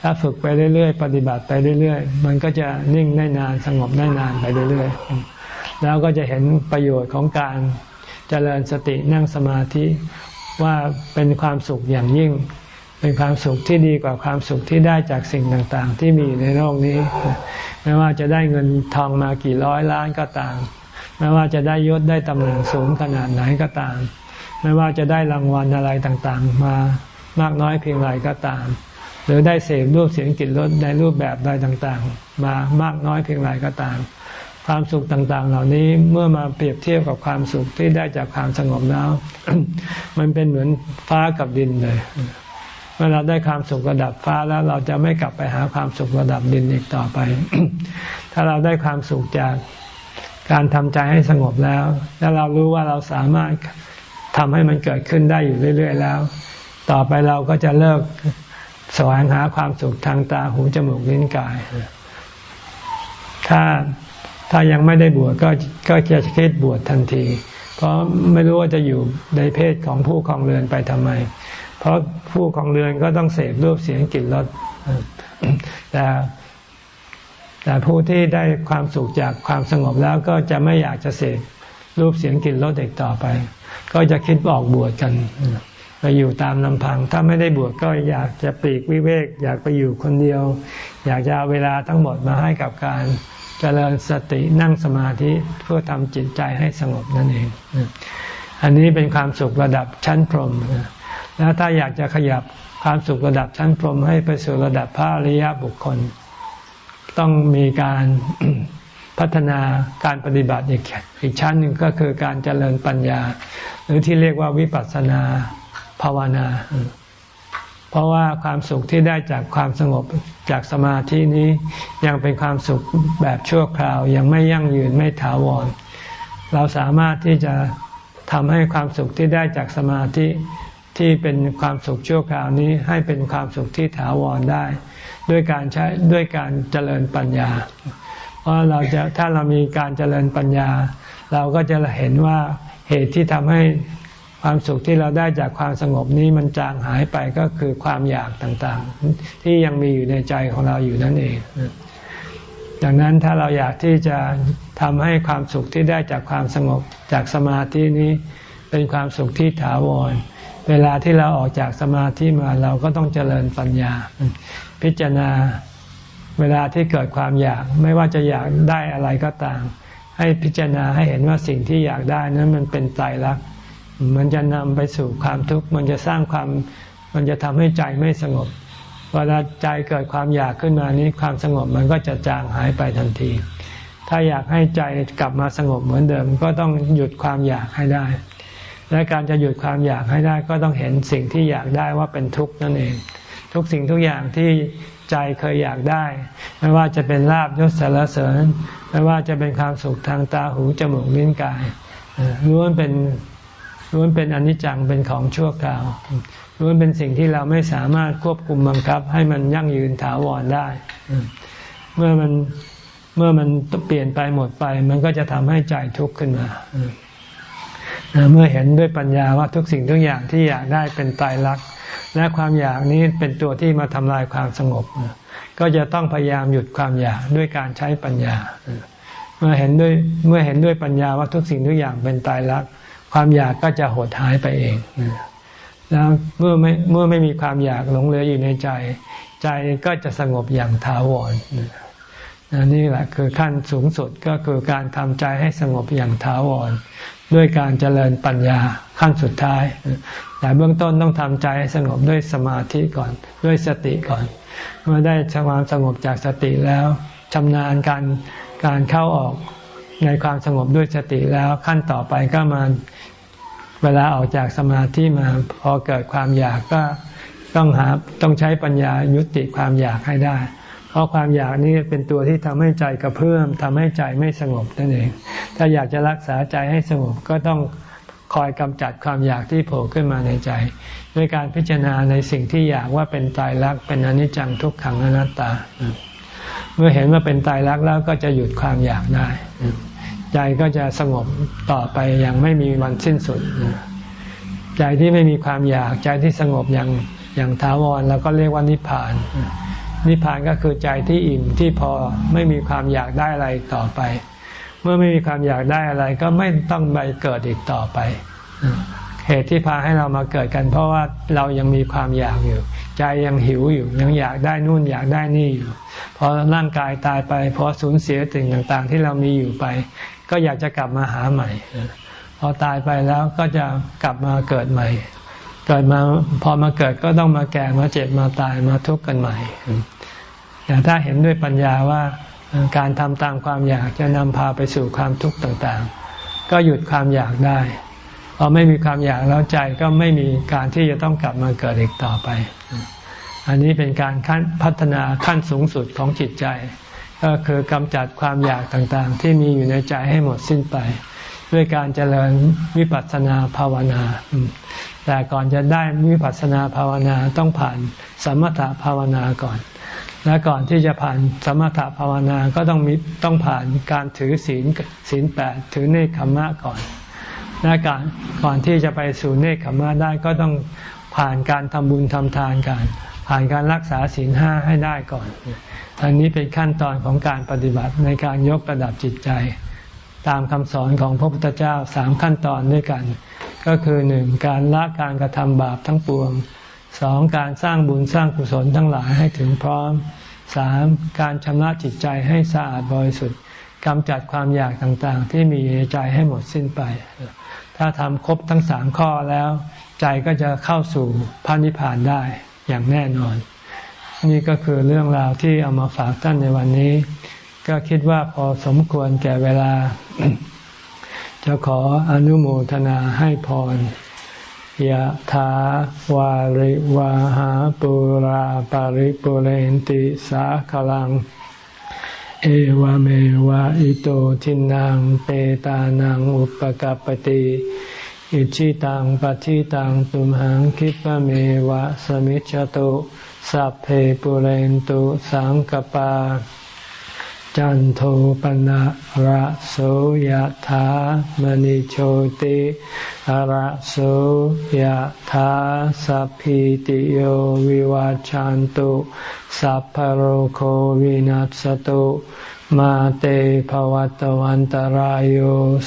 ถ้าฝึกไปเรื่อยๆ ปฏิบัติไปเรื่อยๆ มันก็จะนิ่งได้นานสงบได้นานไปเรื่อยๆ แล้วก็จะเห็นประโยชน์ของการเจริญสตินั่งสมาธิว่าเป็นความสุขอย่างยิ่ง เป็นความสุขที่ดีกว่าความสุขที่ได้จากสิ่งต่างๆ ที่มีในโลกนี้ ไม่ว่าจะได้เงินทองมากี่ร้อยล้านก็ตาม ไม่ว่าจะได้ยศได้ตำแหน่งสูงขนาดไหนก็ตาม ไม่ว่าจะได้รางวัลอะไรต่างๆ มามากน้อยเพียงไรก็ตาม รือได้เสพรูปเสียงกลิ่นรสในรูปแบบใดต่างๆ มามากน้อยเพียงไรก็ตาม ความสุขต่างๆ เหล่านี้เมื่อมาเปรียบเทียบกับความสุขที่ได้จากความสงบแล้ว มันเป็นเหมือนฟ้ากับดินเลยเมื่อเราได้ความสุขระดับฟ้าแล้วเราจะไม่กลับไปหาความสุขระดับดินอีกต่อไป ถ้าเราได้ความสุขจากการทำใจให้สงบแล้ว แล้วเรารู้ว่าเราสามารถทำให้มันเกิดขึ้นได้อยู่เรื่อย ๆ แล้ว ต่อไปเราก็จะเลิก แสวงหาความสุขทางตาหูจมูกลิ้นกาย ถ้าถ้ายังไม่ได้บวชก็ก็จะคิดบวชทันที เพราะไม่รู้ว่าจะอยู่ในเพศของผู้ครองเรือนไปทำไม เพราะผู้ครองเรือนก็ต้องเสพรูปเสียงกลิ่นรสแต่แต่ผู้ที่ได้ความสุขจากความสงบแล้วก็จะไม่อยากจะเสพรูปเสียงกลิ่นรสเด็กต่อไป ก็จะคิดออกบวชกัน ไปอยู่ตามลำพัง ถ้าไม่ได้บวชก็อยากจะปลีกวิเวก อยากไปอยู่คนเดียว อยากจะเอาเวลาทั้งหมดมาให้กับการเจริญสตินั่งสมาธิเพื่อทำจิตใจให้สงบนั่นเอง อันนี้เป็นความสุขระดับชั้นพรหมแล้วถ้าอยากจะขยับความสุขระดับชั้นพรหมให้ไปสู่ระดับพระอริยบุคคล ต้องมีการพัฒนาการปฏิบัติอีกอีกชั้นหนึ่งก็คือการเจริญปัญญา หรือที่เรียกว่าวิปัสสนา ภาวนา เพราะว่าความสุขที่ได้จากความสงบจากสมาธินี้ยังเป็นความสุขแบบชั่วคราว ยังไม่ยั่งยืนไม่ถาวร เราสามารถที่จะทำให้ความสุขที่ได้จากสมาธิที่เป็นความสุขชั่วคราวนี้ให้เป็นความสุขที่ถาวรได้ ด้วยการใช้ด้วยการเจริญปัญญา เพราะเราจะถ้าเรามีการเจริญปัญญา เราก็จะเห็นว่าเหตุที่ทำให้ ความสุขที่เราได้จากความสงบนี้มันจางหายไปก็คือความอยากต่างๆ ที่ยังมีอยู่ในใจของเราอยู่นั่นเอง ดังนั้นถ้าเราอยากที่จะทำให้ความสุขที่ได้จากความสงบจากสมาธินี้เป็นความสุขที่ถาวร เวลาที่เราออกจากสมาธิมาเราก็ต้องเจริญปัญญา พิจารณาเวลาที่เกิดความอยากไม่ว่าจะอยากได้อะไรก็ตาม ให้พิจารณาให้เห็นว่าสิ่งที่อยากได้นั้นมันเป็นไตรลักษณ มันจะนำไปสู่ความทุกข์ มันจะสร้างความ มันจะทำให้ใจไม่สงบ เวลาใจเกิดความอยากขึ้นมานี้ความสงบมันก็จะจางหายไปทันที ถ้าอยากให้ใจกลับมาสงบเหมือนเดิม ก็ต้องหยุดความอยากให้ได้ และการจะหยุดความอยากให้ได้ ก็ต้องเห็นสิ่งที่อยากได้ว่าเป็นทุกข์นั่นเอง ทุกสิ่งทุกอย่างที่ใจเคยอยากได้ ไม่ว่าจะเป็นลาบยศสารเสริญ ไม่ว่าจะเป็นความสุขทางตาหูจมูกลิ้นกายล้วนเป็น ล้วนเป็นอนิจจังเป็นของชั่วคราวล้วนเป็นสิ่งที่เราไม่สามารถควบคุมบังคับ ให้มันยั่งยืนถาวรได้ เมื่อมันเมื่อมันเปลี่ยนไปหมดไป มันก็จะทำให้ใจทุกข์ขึ้นมาเมื่อเห็นด้วยปัญญาว่าทุกสิ่งทุกอย่างที่อยากได้เป็นตายรัก และความอยากนี้เป็นตัวที่มาทำลายความสงบ ก็จะต้องพยายามหยุดความอยากด้วยการใช้ปัญญา เมื่อเห็นด้วยเมื่อเห็นด้วยปัญญาว่าทุกสิ่งทุกอย่างเป็นตายรัก ความอยากก็จะหดหายไปเอง แล้วเมื่อไม่เมื่อไม่มีความอยากหลงเหลืออยู่ในใจ ใจก็จะสงบอย่างถาวรนี่แหละคือขั้นสูงสุดก็คือการทำใจให้สงบอย่างถาวรด้วยการเจริญปัญญาขั้นสุดท้าย แต่เบื้องต้นต้องทำใจให้สงบด้วยสมาธิก่อนด้วยสติก่อน เมื่อได้ความสงบจากสติแล้วชำนาญการการเข้าออก ในความสงบด้วยสติแล้วขั้นต่อไปก็มาเวลาออกจากสมาธิมาพอเกิดความอยากก็ต้องหาต้องใช้ปัญญายุติความอยากให้ได้ เพราะความอยากนี้เป็นตัวที่ทำให้ใจกระเพื่อมทำให้ใจไม่สงบนั่นเอง ถ้าอยากจะรักษาใจให้สงบก็ต้องคอยกำจัดความอยากที่โผล่ขึ้นมาในใจ ด้วยการพิจารณาในสิ่งที่อยากว่าเป็นตายรักเป็นอนิจจังทุกขังอนัตตา เมื่อเห็นว่าเป็นตายรักแล้วก็จะหยุดความอยากได้ ใจก็จะสงบต่อไปอย่างไม่มีวันสิ้นสุด ใจที่ไม่มีความอยากใจที่สงบอย่างอย่างท้าวรแล้วก็เรียกว่านิพพาน นิพพานก็คือใจที่อิ่มที่พอไม่มีความอยากได้อะไรต่อไป เมื่อไม่มีความอยากได้อะไรก็ไม่ต้องไปเกิดอีกต่อไปเหตุที่พาให้เรามาเกิดกัน เพราะว่าเรายังมีความอยากอยู่ ใจยังหิวอยู่ ยังอยากได้นู่นอยากได้นี่อยู่พอร่างกายตายไปพอสูญเสียสิ่งต่างๆ ที่เรามีอยู่ไป ก็อยากจะกลับมาหาใหม่ พอตายไปแล้วก็จะกลับมาเกิดใหม่ เกิดมาพอมาเกิดก็ต้องมาแก่มาเจ็บมาตายมาทุกข์กันใหม่ แต่ถ้าเห็นด้วยปัญญาว่าการทำตามความอยากจะนำพาไปสู่ความทุกข์ต่างๆ ก็หยุดความอยากได้พอไม่มีความอยากแล้วใจก็ไม่มีการที่จะต้องกลับมาเกิดอีกต่อไป อันนี้เป็นการขั้นพัฒนาขั้นสูงสุดของจิตใจ ก็คือกำจัดความอยากต่างๆ ที่มีอยู่ในใจให้หมดสิ้นไป ด้วยการเจริญวิปัสสนาภาวนา แต่ก่อนจะได้วิปัสสนาภาวนาต้องผ่านสมถะภาวนาก่อน และก่อนที่จะผ่านสมถะภาวนาก็ต้องมีต้องผ่านการถือศีลศีลแปดถือเนคขมะก่อนและการก่อนที่จะไปสู่เนคขมะได้ก็ต้องผ่านการทำบุญทำทานกันผ่านการรักษาศีลห้าให้ได้ก่อน อันนี้เป็นขั้นตอนของการปฏิบัติในการยกระดับจิตใจ ตามคำสอนของพระพุทธเจ้าสามขั้นตอนด้วยกัน ก็คือหนึ่งการละการกระทำบาปทั้งปวงสองการสร้างบุญสร้างกุศลทั้งหลายให้ถึงพร้อมสามการชำระจิตใจให้สะอาดบริสุทธิ์กำจัดความอยากต่างๆ ที่มีในใจให้หมดสิ้นไป ถ้าทำครบทั้งสามข้อแล้ว ใจก็จะเข้าสู่พระนิพพานได้อย่างแน่นอน นี่ก็คือเรื่องราวที่เอามาฝากท่านในวันนี้ ก็คิดว่าพอสมควรแก่เวลา จะขออนุโมทนาให้พรยะถาวาริวาหาปุราปาริปุเรนติสาขลัง เอวเมวะอิโตทินังเปตานังอุปกัปติอิชิตังปฏิตังตุมหังคิปะเมวะสมิจจตุ สัพเพปุเรนตุสังกปา จันโทปนะระโสยธามณิโชติระโสยธาสัพพิติโยวิวาจันตุสัพพโรโควินัสตุ มาเตภวัตวันตารโย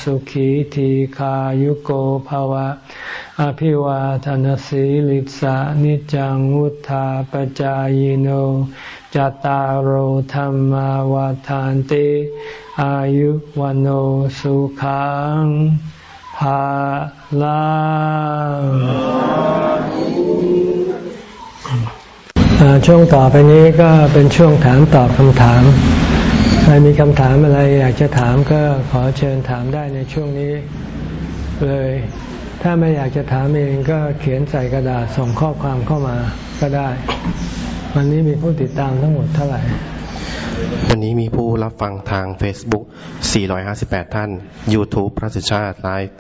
สุขีทีขายุโกภวะ อภิวาทนสีลิสานิจังวุธาปจายโนจตารโหธรรมวาทานติอายุวันโอสุขังภาลังช่วงต่อไปนี้ก็เป็นช่วงถามตอบคำถาม ใครมีคำถามอะไรอยากจะถามก็ขอเชิญถามได้ในช่วงนี้เลย ถ้าไม่อยากจะถามเองก็เขียนใส่กระดาษส่งข้อความเข้ามาก็ได้ วันนี้มีผู้ติดตามทั้งหมดเท่าไหร่ วันนี้มีผู้รับฟังทาง Facebook 458 ท่าน YouTube พระสุชาติไลฟ์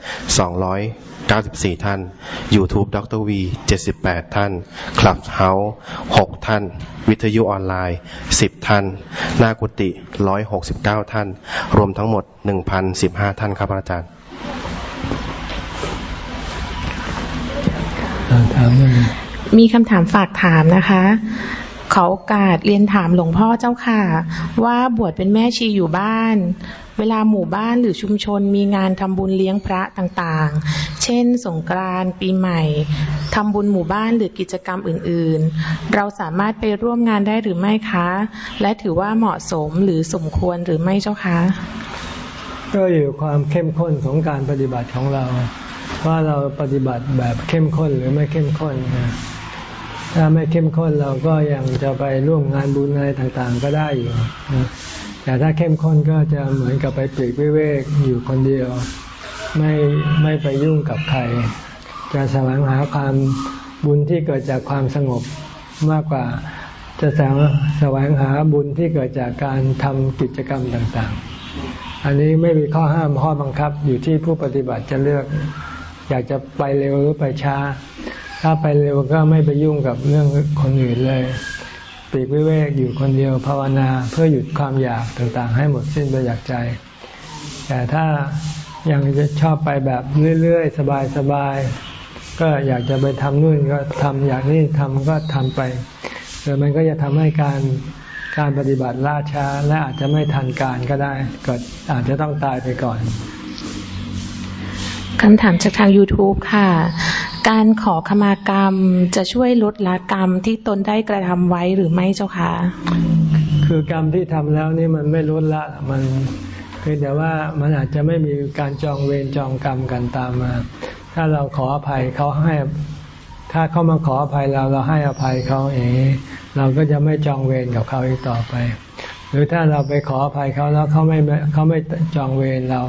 294 ท่าน YouTube ดร V 78 ท่าน Clubhouse 6 ท่าน วิทยุออนไลน์ 10 ท่าน หน้ากุฏิ169 ท่าน รวมทั้งหมด 1,015 ท่านครับอาจารย์ถามเลยมีคำถามฝากถามนะคะ ขอโอกาสเรียนถามหลวงพ่อเจ้าค่ะ ว่าบวชเป็นแม่ชีอยู่บ้าน เวลาหมู่บ้านหรือชุมชนมีงานทำบุญเลี้ยงพระต่างๆ เช่น สงกรานต์ปีใหม่ทำบุญหมู่บ้านหรือกิจกรรมอื่นๆ เราสามารถไปร่วมงานได้หรือไม่คะ และถือว่าเหมาะสมหรือสมควรหรือไม่เจ้าคะก็อยู่ความเข้มข้นของการปฏิบัติของเรา ว่าเราปฏิบัติแบบเข้มข้นหรือไม่เข้มข้นนะ ถ้าไม่เข้มข้นเราก็ยังจะไปร่วมงานบุญอะไรต่างๆ ก็ได้อยู่แต่ถ้าเข้มข้นก็จะเหมือนกับไปปลีกวิเวกอยู่คนเดียว ไม่ไม่ไปยุ่งกับใคร จะแสวงหาความบุญที่เกิดจากความสงบมากกว่าจะแสวงแสวงหาบุญที่เกิดจากการทำกิจกรรมต่างๆ อันนี้ไม่มีข้อห้ามข้อบังคับอยู่ที่ผู้ปฏิบัติจะเลือก อยากจะไปเร็วหรือไปช้า ถ้าไปเร็วก็ไม่ไปยุ่งกับเรื่องคนอื่นเลย ปีกวิเวกอยู่คนเดียวภาวนาเพื่อหยุดความอยากต่างๆ ให้หมดสิ้นไปจากใจ แต่ถ้ายังจะชอบไปแบบเรื่อยๆ สบายๆ ก็อยากจะไปทำนู่นก็ทำอยากนี่ทำก็ทำไปแต่มันก็จะทำให้การการปฏิบัติล่าช้าและอาจจะไม่ทันการก็ได้ก็อาจจะต้องตายไปก่อนคำถามจากทาง YouTube ค่ะ การขอขมากรรมจะช่วยลดละกรรมที่ตนได้กระทำไว้หรือไม่เจ้าคะคือกรรมที่ทำแล้วนี่มันไม่ลดละมันเพียงแต่ว่ามันอาจจะไม่มีการจองเวรจองกรรมกันตามมา ถ้าเราขออภัยเขาให้ ถ้าเขามาขออภัยเราเราให้อภัยเขาเองเราก็จะไม่จองเวรกับเขาอีกต่อไป หรือถ้าเราไปขออภัยเขาแล้วเขาไม่เขาไม่จองเวรเรา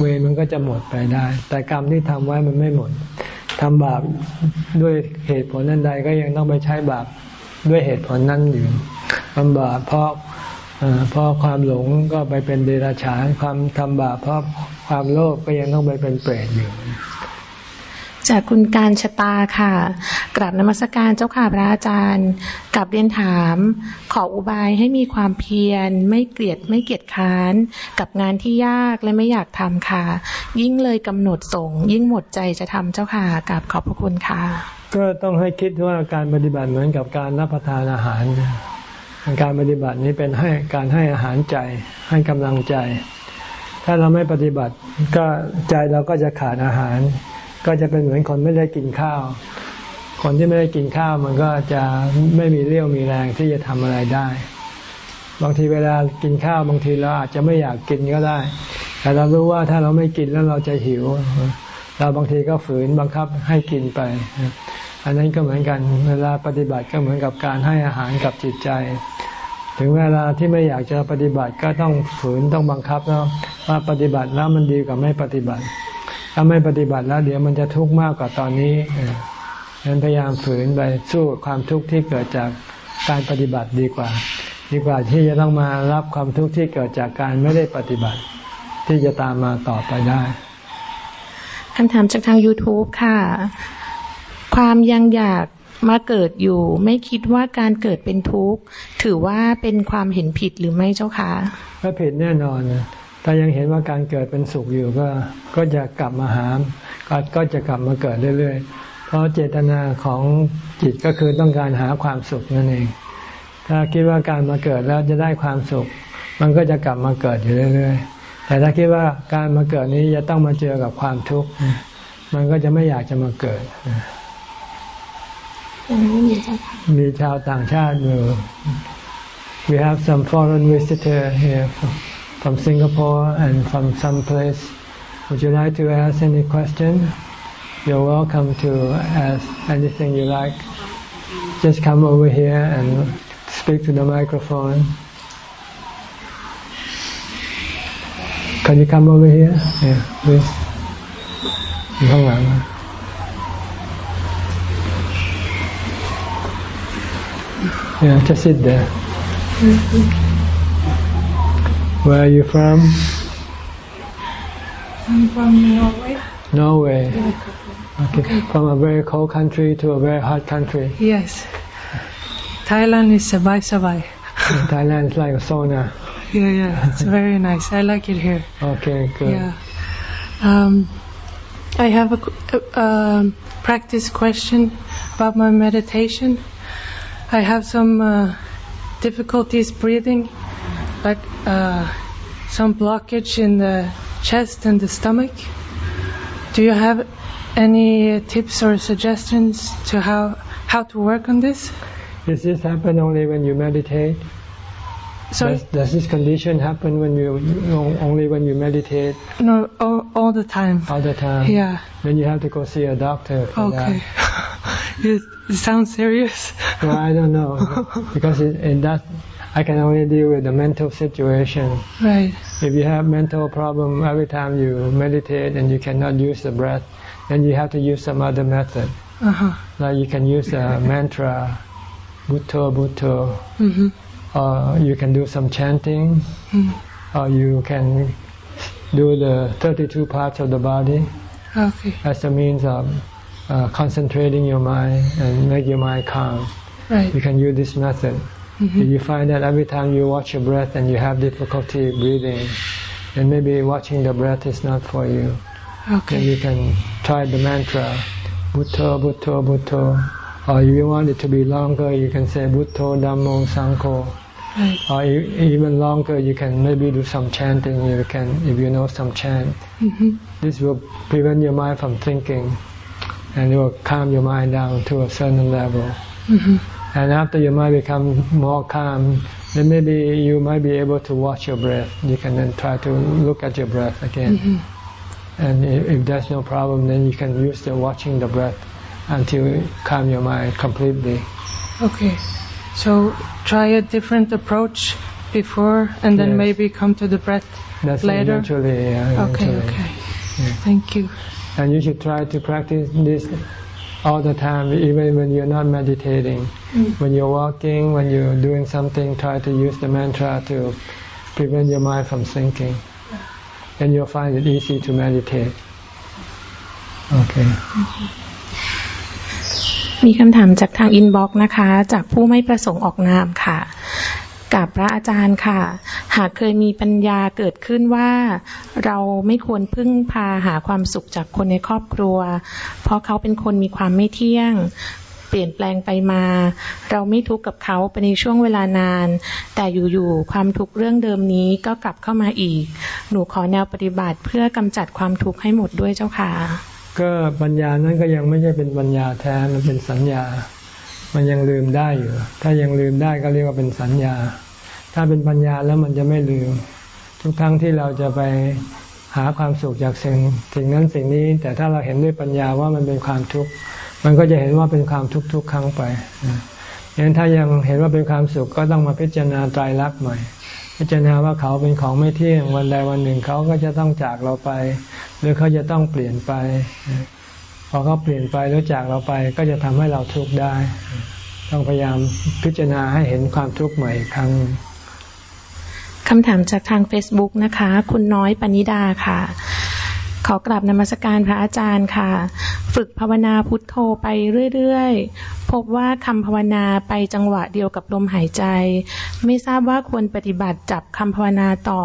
เวรมันก็จะหมดไปได้ แต่กรรมที่ทำไว้มันไม่หมด ทำบาปด้วยเหตุผลนั้นใดก็ยังต้องไปใช้บาปด้วยเหตุผลนั้นอยู่ทำบาปเพราะเพราะความหลงก็ไปเป็นเดรัจฉานความทำบาปเพราะความโลภก็ยังต้องไปเป็นเปรตอยู่ จากคุณการชะตาค่ะ กราบนมัสการเจ้าค่ะพระอาจารย์กับเรียนถาม ขออุบายให้มีความเพียร ไม่เกลียดไม่เกียจค้าน กับงานที่ยากและไม่อยากทำค่ะ ยิ่งเลยกำหนดส่งยิ่งหมดใจจะทำเจ้าค่ะกับขอบพระคุณค่ะ ก็ต้องให้คิดว่าการปฏิบัติเหมือนกับการรับประทานอาหาร การปฏิบัตินี้เป็นให้การให้อาหารใจให้กำลังใจ ถ้าเราไม่ปฏิบัติก็ใจเราก็จะขาดอาหาร ก็จะเป็นเหมือนคนไม่ได้กินข้าว คนที่ไม่ได้กินข้าวมันก็จะไม่มีเรี่ยวมีแรงที่จะทำอะไรได้ บางทีเวลากินข้าวบางทีเราอาจจะไม่อยากกินก็ได้ แต่เรารู้ว่าถ้าเราไม่กินแล้วเราจะหิว เราบางทีก็ฝืนบังคับให้กินไป อันนั้นก็เหมือนกันเวลาปฏิบัติก็เหมือนกับการให้อาหารกับจิตใจ ถึงเวลาที่ไม่อยากจะปฏิบัติก็ต้องฝืนต้องบังคับแล้วว่าปฏิบัติแล้วมันดีกว่าไม่ปฏิบัติ ถ้าไม่ปฏิบัติแล้ว เดี๋ยวมันจะทุกข์มากกว่าตอนนี้เออฉะนั้นพยายามฝืนไปสู้กับความทุกข์ที่เกิดจากการปฏิบัติดีกว่า ดีกว่าที่จะต้องมารับความทุกข์ที่เกิดจากการไม่ได้ปฏิบัติ ที่จะตามมาต่อไปได้คำถามจากทาง YouTube ค่ะ ความยังอยากมาเกิดอยู่ ไม่คิดว่าการเกิดเป็นทุกข์ ถือว่าเป็นความเห็นผิดหรือไม่เจ้าคะก็ผิดแน่นอนนะ ถ้ายังเห็นว่าการเกิดเป็นสุขอยู่ก็ก็จะกลับมาหาก็ก็จะกลับมาเกิดเรื่อยๆ เพราะเจตนาของจิตก็คือต้องการหาความสุขนั่นเอง ถ้าคิดว่าการมาเกิดแล้วจะได้ความสุข มันก็จะกลับมาเกิดอยู่เรื่อยๆ แต่ถ้าคิดว่าการมาเกิดนี้จะต้องมาเจอกับความทุกข์มันก็จะไม่อยากจะมาเกิดมีชาวต่างชาติอยู่ We have some foreign visitor here from, from Singapore and from some place. Would you like to ask any question? You're welcome to ask anything you like. just come over here and speak to the microphone. Can you come over here? Yeah, please. อยู่ข้างหลัง Yeah, just sit there. Where are you from? I'm from Norway. Norway. Okay. From a very cold country to a very hot country. Yes. Thailand is sabai sabai. Thailand is like a sauna. Yeah, yeah. It's very nice. I like it here. Okay, good. Yeah. Um, I have a, qu- a um, practice question about my meditation. I have some uh, difficulties breathing, like uh, some blockage in the chest and the stomach. Do you have any tips or suggestions to how how to work on this? Does this happen only when you meditate? Sorry, Does, does this condition happen when you only when you meditate no, all, all the time. all the time? Yeah. Then you have to go see a doctor for Okay. that. it, it sounds serious. Well, I don't know because it, it does. I can only deal with the mental situation. Right. If you have mental problem every time you meditate and you cannot use the breath, then you have to use some other method. Uh huh. Like you can use a mantra, Bhutto, Bhutto, Mhm. or you can do some chanting, Mm. or you can do the 32 parts of the body Okay. as a means of uh, concentrating your mind and make your mind calm. Right. You can use this method. You find that every time you watch your breath and you have difficulty breathing, then maybe watching the breath is not for you. Then you can try the mantra, Bhutto, Bhutto, Bhutto. Or if you want it to be longer, you can say Bhutto, Dhammo, Sangho. Right. Or e- even longer, you can maybe do some chanting. You can, if you know some chant. Mhm. This will prevent your mind from thinking, and it will calm your mind down to a certain level. Mhm. And after your mind become more calm, then maybe you might be able to watch your breath. You can then try to look at your breath again. Mhm. And if, if there's no problem, then you can use the watching the breath until you calm your mind completely. Okay. So try a different approach before, and then Yes. maybe come to the breath That's later. eventually. Yeah, Okay. Okay. Thank you. And you should try to practice this all the time, even when you're not meditating. When you're walking, when you're doing something, try to use the mantra to prevent your mind from thinking. Then you'll find it easy to meditate. Okay. มีคำถามจากทางอินบ็อกซ์นะคะ จากผู้ไม่ประสงค์ออกนามค่ะ กับพระอาจารย์ค่ะ หากเคยมีปัญญาเกิดขึ้นว่า เราไม่ควรพึ่งพาหาความสุขจากคนในครอบครัว เพราะเขาเป็นคนมีความไม่เที่ยง เปลี่ยนแปลงไปมา เราไม่ทุกข์กับเขาไปในช่วงเวลานาน แต่อยู่ๆความทุกข์เรื่องเดิมนี้ก็กลับเข้ามาอีก หนูขอแนวปฏิบัติเพื่อกำจัดความทุกข์ให้หมดด้วยเจ้าค่ะ ก็ปัญญานั้นก็ยังไม่ใช่เป็นปัญญาแท้มันเป็นสัญญา มันยังลืมได้อยู่ ถ้ายังลืมได้ก็เรียกว่าเป็นสัญญา ถ้าเป็นปัญญาแล้วมันจะไม่ลืม ทุกครั้งที่เราจะไปหาความสุขจากสิ่งสิ่งนั้นสิ่งนี้ แต่ถ้าเราเห็นด้วยปัญญาว่ามันเป็นความทุกข์ มันก็จะเห็นว่าเป็นความทุกข์ทุกครั้งไปดังนั้นถ้ายังเห็นว่าเป็นความสุขก็ต้องมาพิจารณาไตรลักใหม่ พิจารณาว่าเขาเป็นของไม่เที่ยงวันใดวันหนึ่งเขาก็จะต้องจากเราไป หรือเขาจะต้องเปลี่ยนไป พอเขาเปลี่ยนไปแล้วจากเราไปก็จะทำให้เราทุกข์ได้ ต้องพยายามพิจารณาให้เห็นความทุกข์ใหม่อีกครั้งคำถามจากทาง Facebook นะคะ คุณน้อยปณิดาค่ะ ขอกราบนมัสการพระอาจารย์ค่ะ ฝึกภาวนาพุทโธไปเรื่อยๆ พบว่าคำภาวนาไปจังหวะเดียวกับลมหายใจ ไม่ทราบว่าควรปฏิบัติจับคำภาวนาต่อ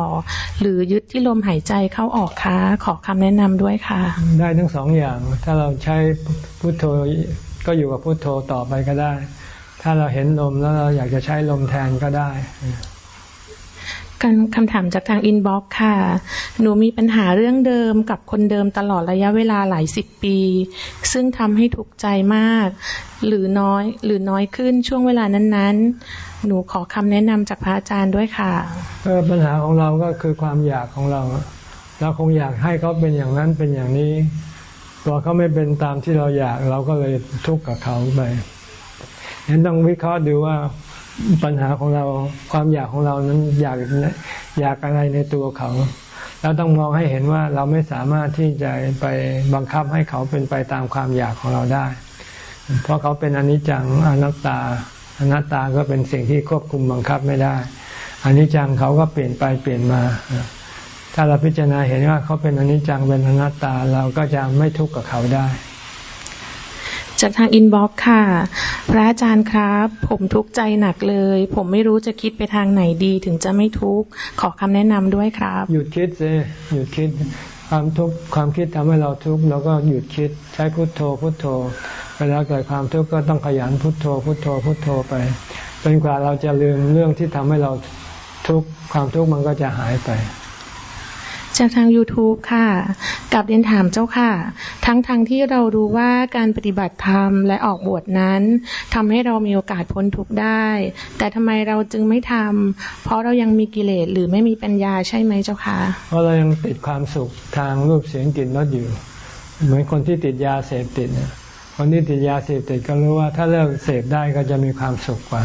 หรือยึดที่ลมหายใจเข้าออกคะขอคำแนะนำด้วยค่ะ ได้ทั้งสองอย่าง ถ้าเราใช้พุทโธก็อยู่กับพุทโธต่อไปก็ได้ ถ้าเราเห็นลมแล้วเราอยากจะใช้ลมแทนก็ได้ กันคำถามจากทาง inbox ค่ะ หนูมีปัญหาเรื่องเดิมกับคนเดิมตลอดระยะเวลาหลายสิบปี ซึ่งทำให้ทุกข์ใจมาก หรือน้อย หรือน้อยขึ้นช่วงเวลานั้นๆ หนูขอคำแนะนำจากพระอาจารย์ด้วยค่ะปัญหาของเราก็คือความอยากของเรา เราคงอยากให้เขาเป็นอย่างนั้นเป็นอย่างนี้พอเขาไม่เป็นตามที่เราอยากเราก็เลยทุกข์กับเขาไปนั้นต้องวิเคราะห์ดูว่า ปัญหาของเราความอยากของเรานั้นอยากอยากอะไรในตัวเขา แล้วต้องมองให้เห็นว่าเราไม่สามารถที่จะไปบังคับให้เขาเป็นไปตามความอยากของเราได้ เพราะเขาเป็นอนิจจังอนัตตาอนัตตาก็เป็นสิ่งที่ควบคุมบังคับไม่ได้อนิจจังเขาก็เปลี่ยนไปเปลี่ยนมา ถ้าเราพิจารณาเห็นว่าเขาเป็นอนิจจังเป็นอนัตตาเราก็จะไม่ทุกข์กับเขาได้ จากทางอินบ็อกค่ะ พระอาจารย์ครับ ผมทุกข์ใจหนักเลย ผมไม่รู้จะคิดไปทางไหนดีถึงจะไม่ทุกข์ ขอคำแนะนำด้วยครับ หยุดคิดสิหยุดคิดความทุกข์ความคิดทำให้เราทุกข์เราก็หยุดคิดใช้พุทโธพุทโธ เวลาเกิดความทุกข์ก็ต้องขยันพุทโธ พุทโธพุทโธไปจนกว่าเราจะลืมเรื่องที่ทำให้เราทุกข์ความทุกข์มันก็จะหายไป จากทาง YouTube ค่ะกับเรียนถามเจ้าค่ะ ทั้งทางที่เรารู้ว่าการปฏิบัติธรรมและออกบวชนั้นทำให้เรามีโอกาสพ้นทุกข์ได้ แต่ทำไมเราจึงไม่ทำเพราะเรายังมีกิเลสหรือไม่มีปัญญาใช่ไหมเจ้าค่ะ เพราะเรายังติดความสุขทางรูปเสียงกลิ่นรสอยู่ เหมือนคนที่ติดยาเสพติดเนี่ยคนที่ติดยาเสพติดก็รู้ว่าถ้าเลิกเสพได้ก็จะมีความสุขกว่า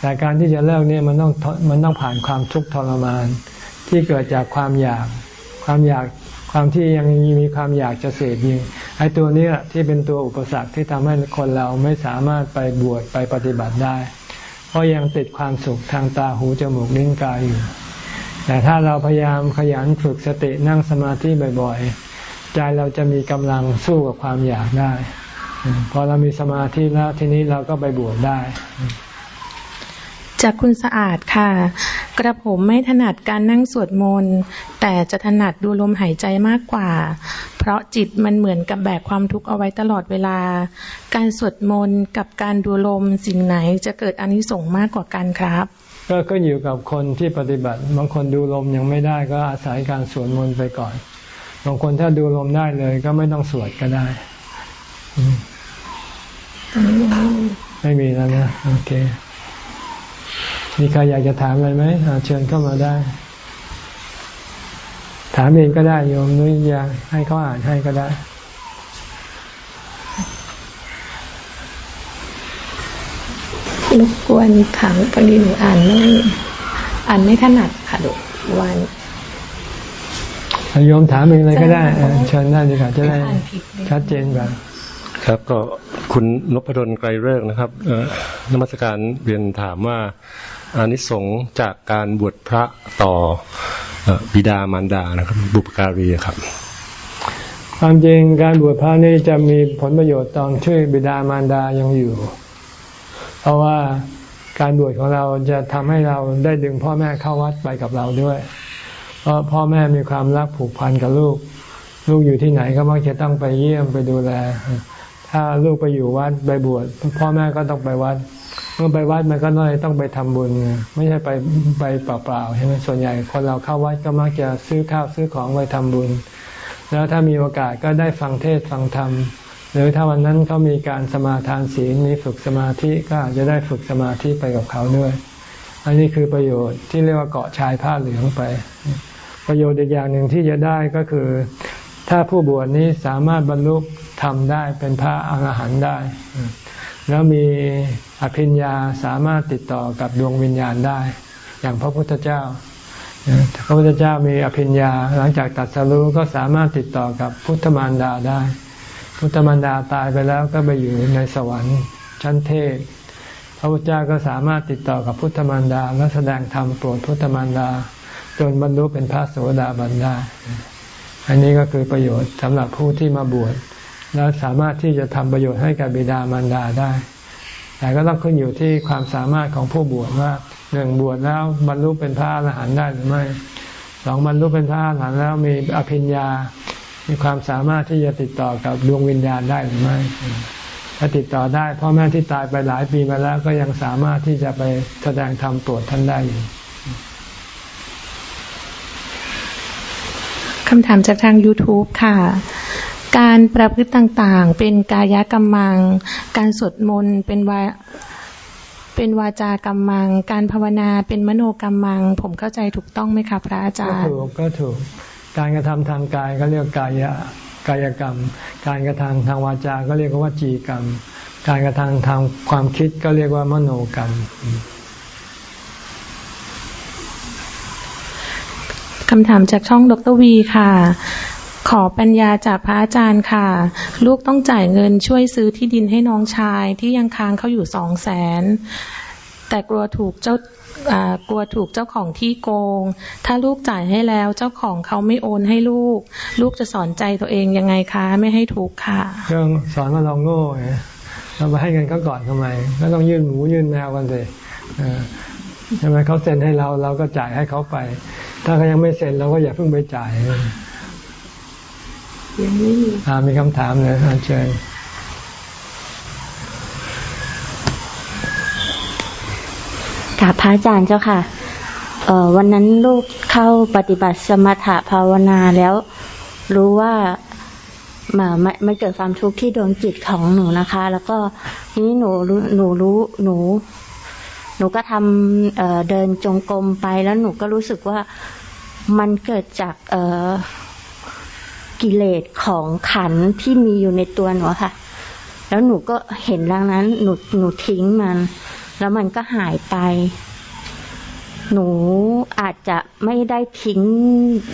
แต่การที่จะเลิกเนี่ยมันต้องมันต้องผ่านความทุกข์ทรมาน ที่เกิดจากความอยากความอยากความที่ยังมีความอยากจะเสพอยิงไอ้ตัวนี้ที่เป็นตัวอุปสรรคที่ทำให้คนเราไม่สามารถไปบวชไปปฏิบัติได้ เพราะยังติดความสุขทางตาหูจมูกลิ้นกายอยู่ แต่ถ้าเราพยายามขยันฝึกสตินั่งสมาธิบ่อยๆ ใจเราจะมีกำลังสู้กับความอยากได้ พอเรามีสมาธิแล้วทีนี้เราก็ไปบวชได้ จากคุณสะอาดค่ะ กระผมไม่ถนัดการนั่งสวดมนต์แต่จะถนัดดูลมหายใจมากกว่า เพราะจิตมันเหมือนกับแบกความทุกข์เอาไว้ตลอดเวลา การสวดมนต์กับการดูลมสิ่งไหนจะเกิดอนิสงส์มากกว่ากันครับ ก็ก็อยู่กับคนที่ปฏิบัติ บางคนดูลมยังไม่ได้ก็อาศัยการสวดมนต์ไปก่อน บางคนถ้าดูลมได้เลยก็ไม่ต้องสวดก็ได้ไม่มีแล้วนะโอเค มีใครอยากจะถามอะไรไหมเชิญเข้ามาได้ ถามเองก็ได้โยมนุ้ยอยากให้เขาอ่านให้ก็ได้รบกวนถามพอดีหนูอ่านไม่อ่านไม่ถนัดค่ะดุวันโยมถามเองเลยก็ได้เชิญได้ดีกว่าจะได้ชัดเจนกว่าครับก็คุณนพดลไกรเลิกนะครับนมัสการเรียนถามว่า อานิสงส์จากการบวชพระต่อบิดามารดานะครับ บุปการีครับ ความจริงการบวชพระนี่จะมีผลประโยชน์ตอนช่วยบิดามารดายังอยู่ เพราะว่าการบวชของเราจะทำให้เราได้ดึงพ่อแม่เข้าวัดไปกับเราด้วย เพราะพ่อแม่มีความรักผูกพันกับลูก ลูกอยู่ที่ไหนก็มักจะต้องไปเยี่ยมไปดูแล ถ้าลูกไปอยู่วัดไปบวชพ่อแม่ก็ต้องไปวัด เมื่อไปวัดมันก็น้อยต้องไปทำบุญ ไม่ใช่ไปไปเปล่าๆใช่ไหมส่วนใหญ่คนเราเข้าวัดก็มักจะซื้อข้าวซื้อของไปทำบุญ แล้วถ้ามีโอกาสก็ได้ฟังเทศฟังธรรมหรือถ้าวันนั้นเขามีการสมาทานศีลมีฝึกสมาธิก็อาจจะได้ฝึกสมาธิไปกับเขาด้วย อันนี้คือประโยชน์ที่เรียกว่าเกาะชายผ้าเหลืองไป ประโยชน์อีกอย่างหนึ่งที่จะได้ก็คือ ถ้าผู้บวชนี้สามารถบรรลุธรรมได้เป็นพระอรหันต์ได้ แล้วมี อภิญญาสามารถติดต่อกับดวงวิญญาณได้ อย่างพระพุทธเจ้า พระพุทธเจ้ามีอภิญญา หลังจากตัดสรู้ก็สามารถติดต่อกับพุทธมารดาได้ พุทธมารดาตายไปแล้วก็ไปอยู่ในสวรรค์ชั้นเทพพระพุทธเจ้าก็สามารถติดต่อกับพุทธมารดา และแสดงธรรมโปรดพุทธมารดา จนบรรลุเป็นพระโสดาบันได้อันนี้ก็คือประโยชน์สำหรับผู้ที่มาบวช แล้วสามารถที่จะทำประโยชน์ให้กับบิดามารดาได้ แต่ก็ต้องขึ้นอยู่ที่ความสามารถของผู้บวชว่าหนึ่งบวชแล้วบรรลุเป็นพระอรหันต์ได้หรือไม่สองบรรลุเป็นพระอรหันต์แล้วมีอภิญญา มีความสามารถที่จะติดต่อกับดวงวิญญาณได้หรือไม่ถ้าติดต่อได้พ่อแม่ที่ตายไปหลายปีมาแล้วก็ยังสามารถที่จะไปแสดงธรรมโปรดท่านได้อยู่คำถามจากทาง YouTube ค่ะ การประพฤติต่างๆ เป็นกายกรรมัง การสวดมนต์เป็นวาเป็นวาจากรรมัง การภาวนาเป็นมโนกรรมัง ผมเข้าใจถูกต้องไหมคะพระอาจารย์ ก็ถูกก็ถูก การกระทำทางกายก็เรียกกายกายกรรม การกระทำทางวาจา ก็เรียกว่าจีกรรมกการกระทำทางความคิดก็เรียกว่ามโนกรรมคำถามจากช่องดรวีค่ะ ขอปัญญาจากพระอาจารย์ค่ะ ลูกต้องจ่ายเงินช่วยซื้อที่ดินให้น้องชายที่ยังค้างเขาอยู่สองแสนแต่กลัวถูกเจ้ากลัวถูกเจ้าของที่โกง ถ้าลูกจ่ายให้แล้วเจ้าของเขาไม่โอนให้ลูก ลูกจะสอนใจตัวเองยังไงคะ ไม่ให้ถูกค่ะเรื่องสอนว่าเราโง่ไงเราไปให้เงินเขาก่อนทำไมก็ต้องยื่นหมูยื่นแมวกันสิเออใช่ไหมเขาเซ็นให้เราเราก็จ่ายให้เขาไป ถ้าเขายังไม่เซ็นเราก็อย่าเพิ่งไปจ่าย ยังไม่มีมีคำถามเลยอาเชิญกราบพระอาจารย์เจ้าค่ะเอ่อวันนั้นลูกเข้าปฏิบัติสมถะภาวนาแล้ว รู้ว่ามามันมันเกิดความทุกข์ที่ดวงจิตของหนูนะคะ แล้วก็ทีนี้หนูรู้หนูรู้หนูหนูก็ทำเอ่อเดินจงกรมไปแล้วหนูก็รู้สึกว่ามันเกิดจากเอ่อ กิเลสของขันธ์ที่มีอยู่ในตัวหนูอะค่ะ แล้วหนูก็เห็นดังนั้น หนูหนูทิ้งมัน แล้วมันก็หายไป หนูอาจจะไม่ได้ทิ้ง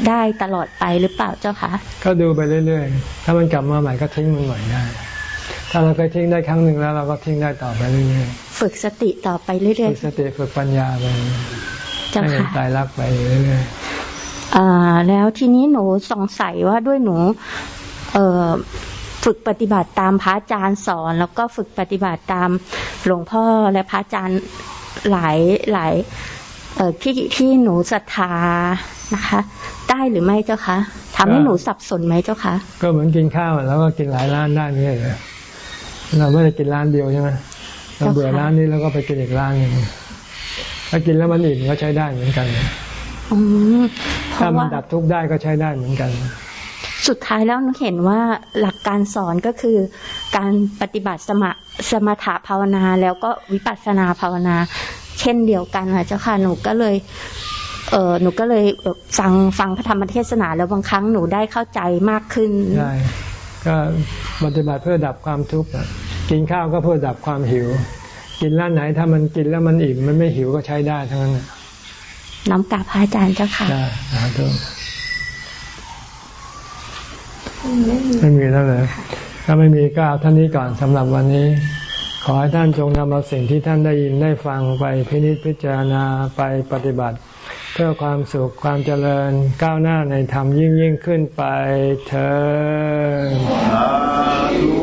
ได้ตลอดไปหรือเปล่าเจ้าคะก็ดูไปเรื่อยๆ ถ้ามันกลับมาใหม่ก็ทิ้งมันใหม่ได้ถ้าเราเคยทิ้งได้ครั้งหนึ่งแล้วเราก็ทิ้งได้ต่อไปเรื่อยฝึกสติต่อไปเรื่ๆอยฝึกสติฝึกปัญญาไปๆเจ้าให้มันค่ะตายรักไปเรื่อยอ่า แล้วทีนี้หนูสงสัยว่าด้วยหนูเอฝึกปฏิบัติตามพระอาจารย์สอน แล้วก็ฝึกปฏิบัติตามหลวงพ่อและพระอาจารย์หลายหลายเออที่ที่หนูศรัทธานะคะ ได้หรือไม่เจ้าคะทำให้หนูสับสนไหมเจ้าคะก็เหมือนกินข้าวแล้วก็กินหลายร้านได้ไม่ใช่เหรอเราไม่ได้กินร้านเดียวใช่ไหมเราเบื่อร้านนี้แล้วก็ไปกินอีกร้านหนึ่งถ้ากินแล้วมันอิ่มก็ใช้ได้เหมือนกัน ถ้าราะมันว่าดับทุกข์ได้ก็ใช้ได้เหมือนกัน สุดท้ายแล้วหนูเห็นว่าหลักการสอนก็คือ การปฏิบัติสมะสมถะภาวนาแล้วก็วิปัสสนาภาวนา เช่นเดียวกันค่ะเจ้าค่ะหนูก็เลยเออหนูก็เลยเอ่อฟังฟังพระธรรมเทศนาแล้วบางครั้งหนูได้เข้าใจมากขึ้นได้ก็ปฏิบัติเพื่อดับความทุกข์อะกินข้าวก็เพื่อดับความหิว กินร้านไหนถ้ามันกินแล้วมันอิ่มมันไม่หิวก็ใช้ได้ทั้งนั้น น่ะน้อมกราบพระอาจารย์เจ้าค่ะได้สาธุไม่มีแล้วเลยถ้าไม่มีก็เอาเท่านี้ก่อนสำหรับวันนี้ ขอให้ท่านจงนำเอาสิ่งที่ท่านได้ยินได้ฟังไปพินิจพิจารณาไปปฏิบัติ เพื่อความสุขความเจริญก้าวหน้าในธรรมยิ่งยิ่งขึ้นไปเธอ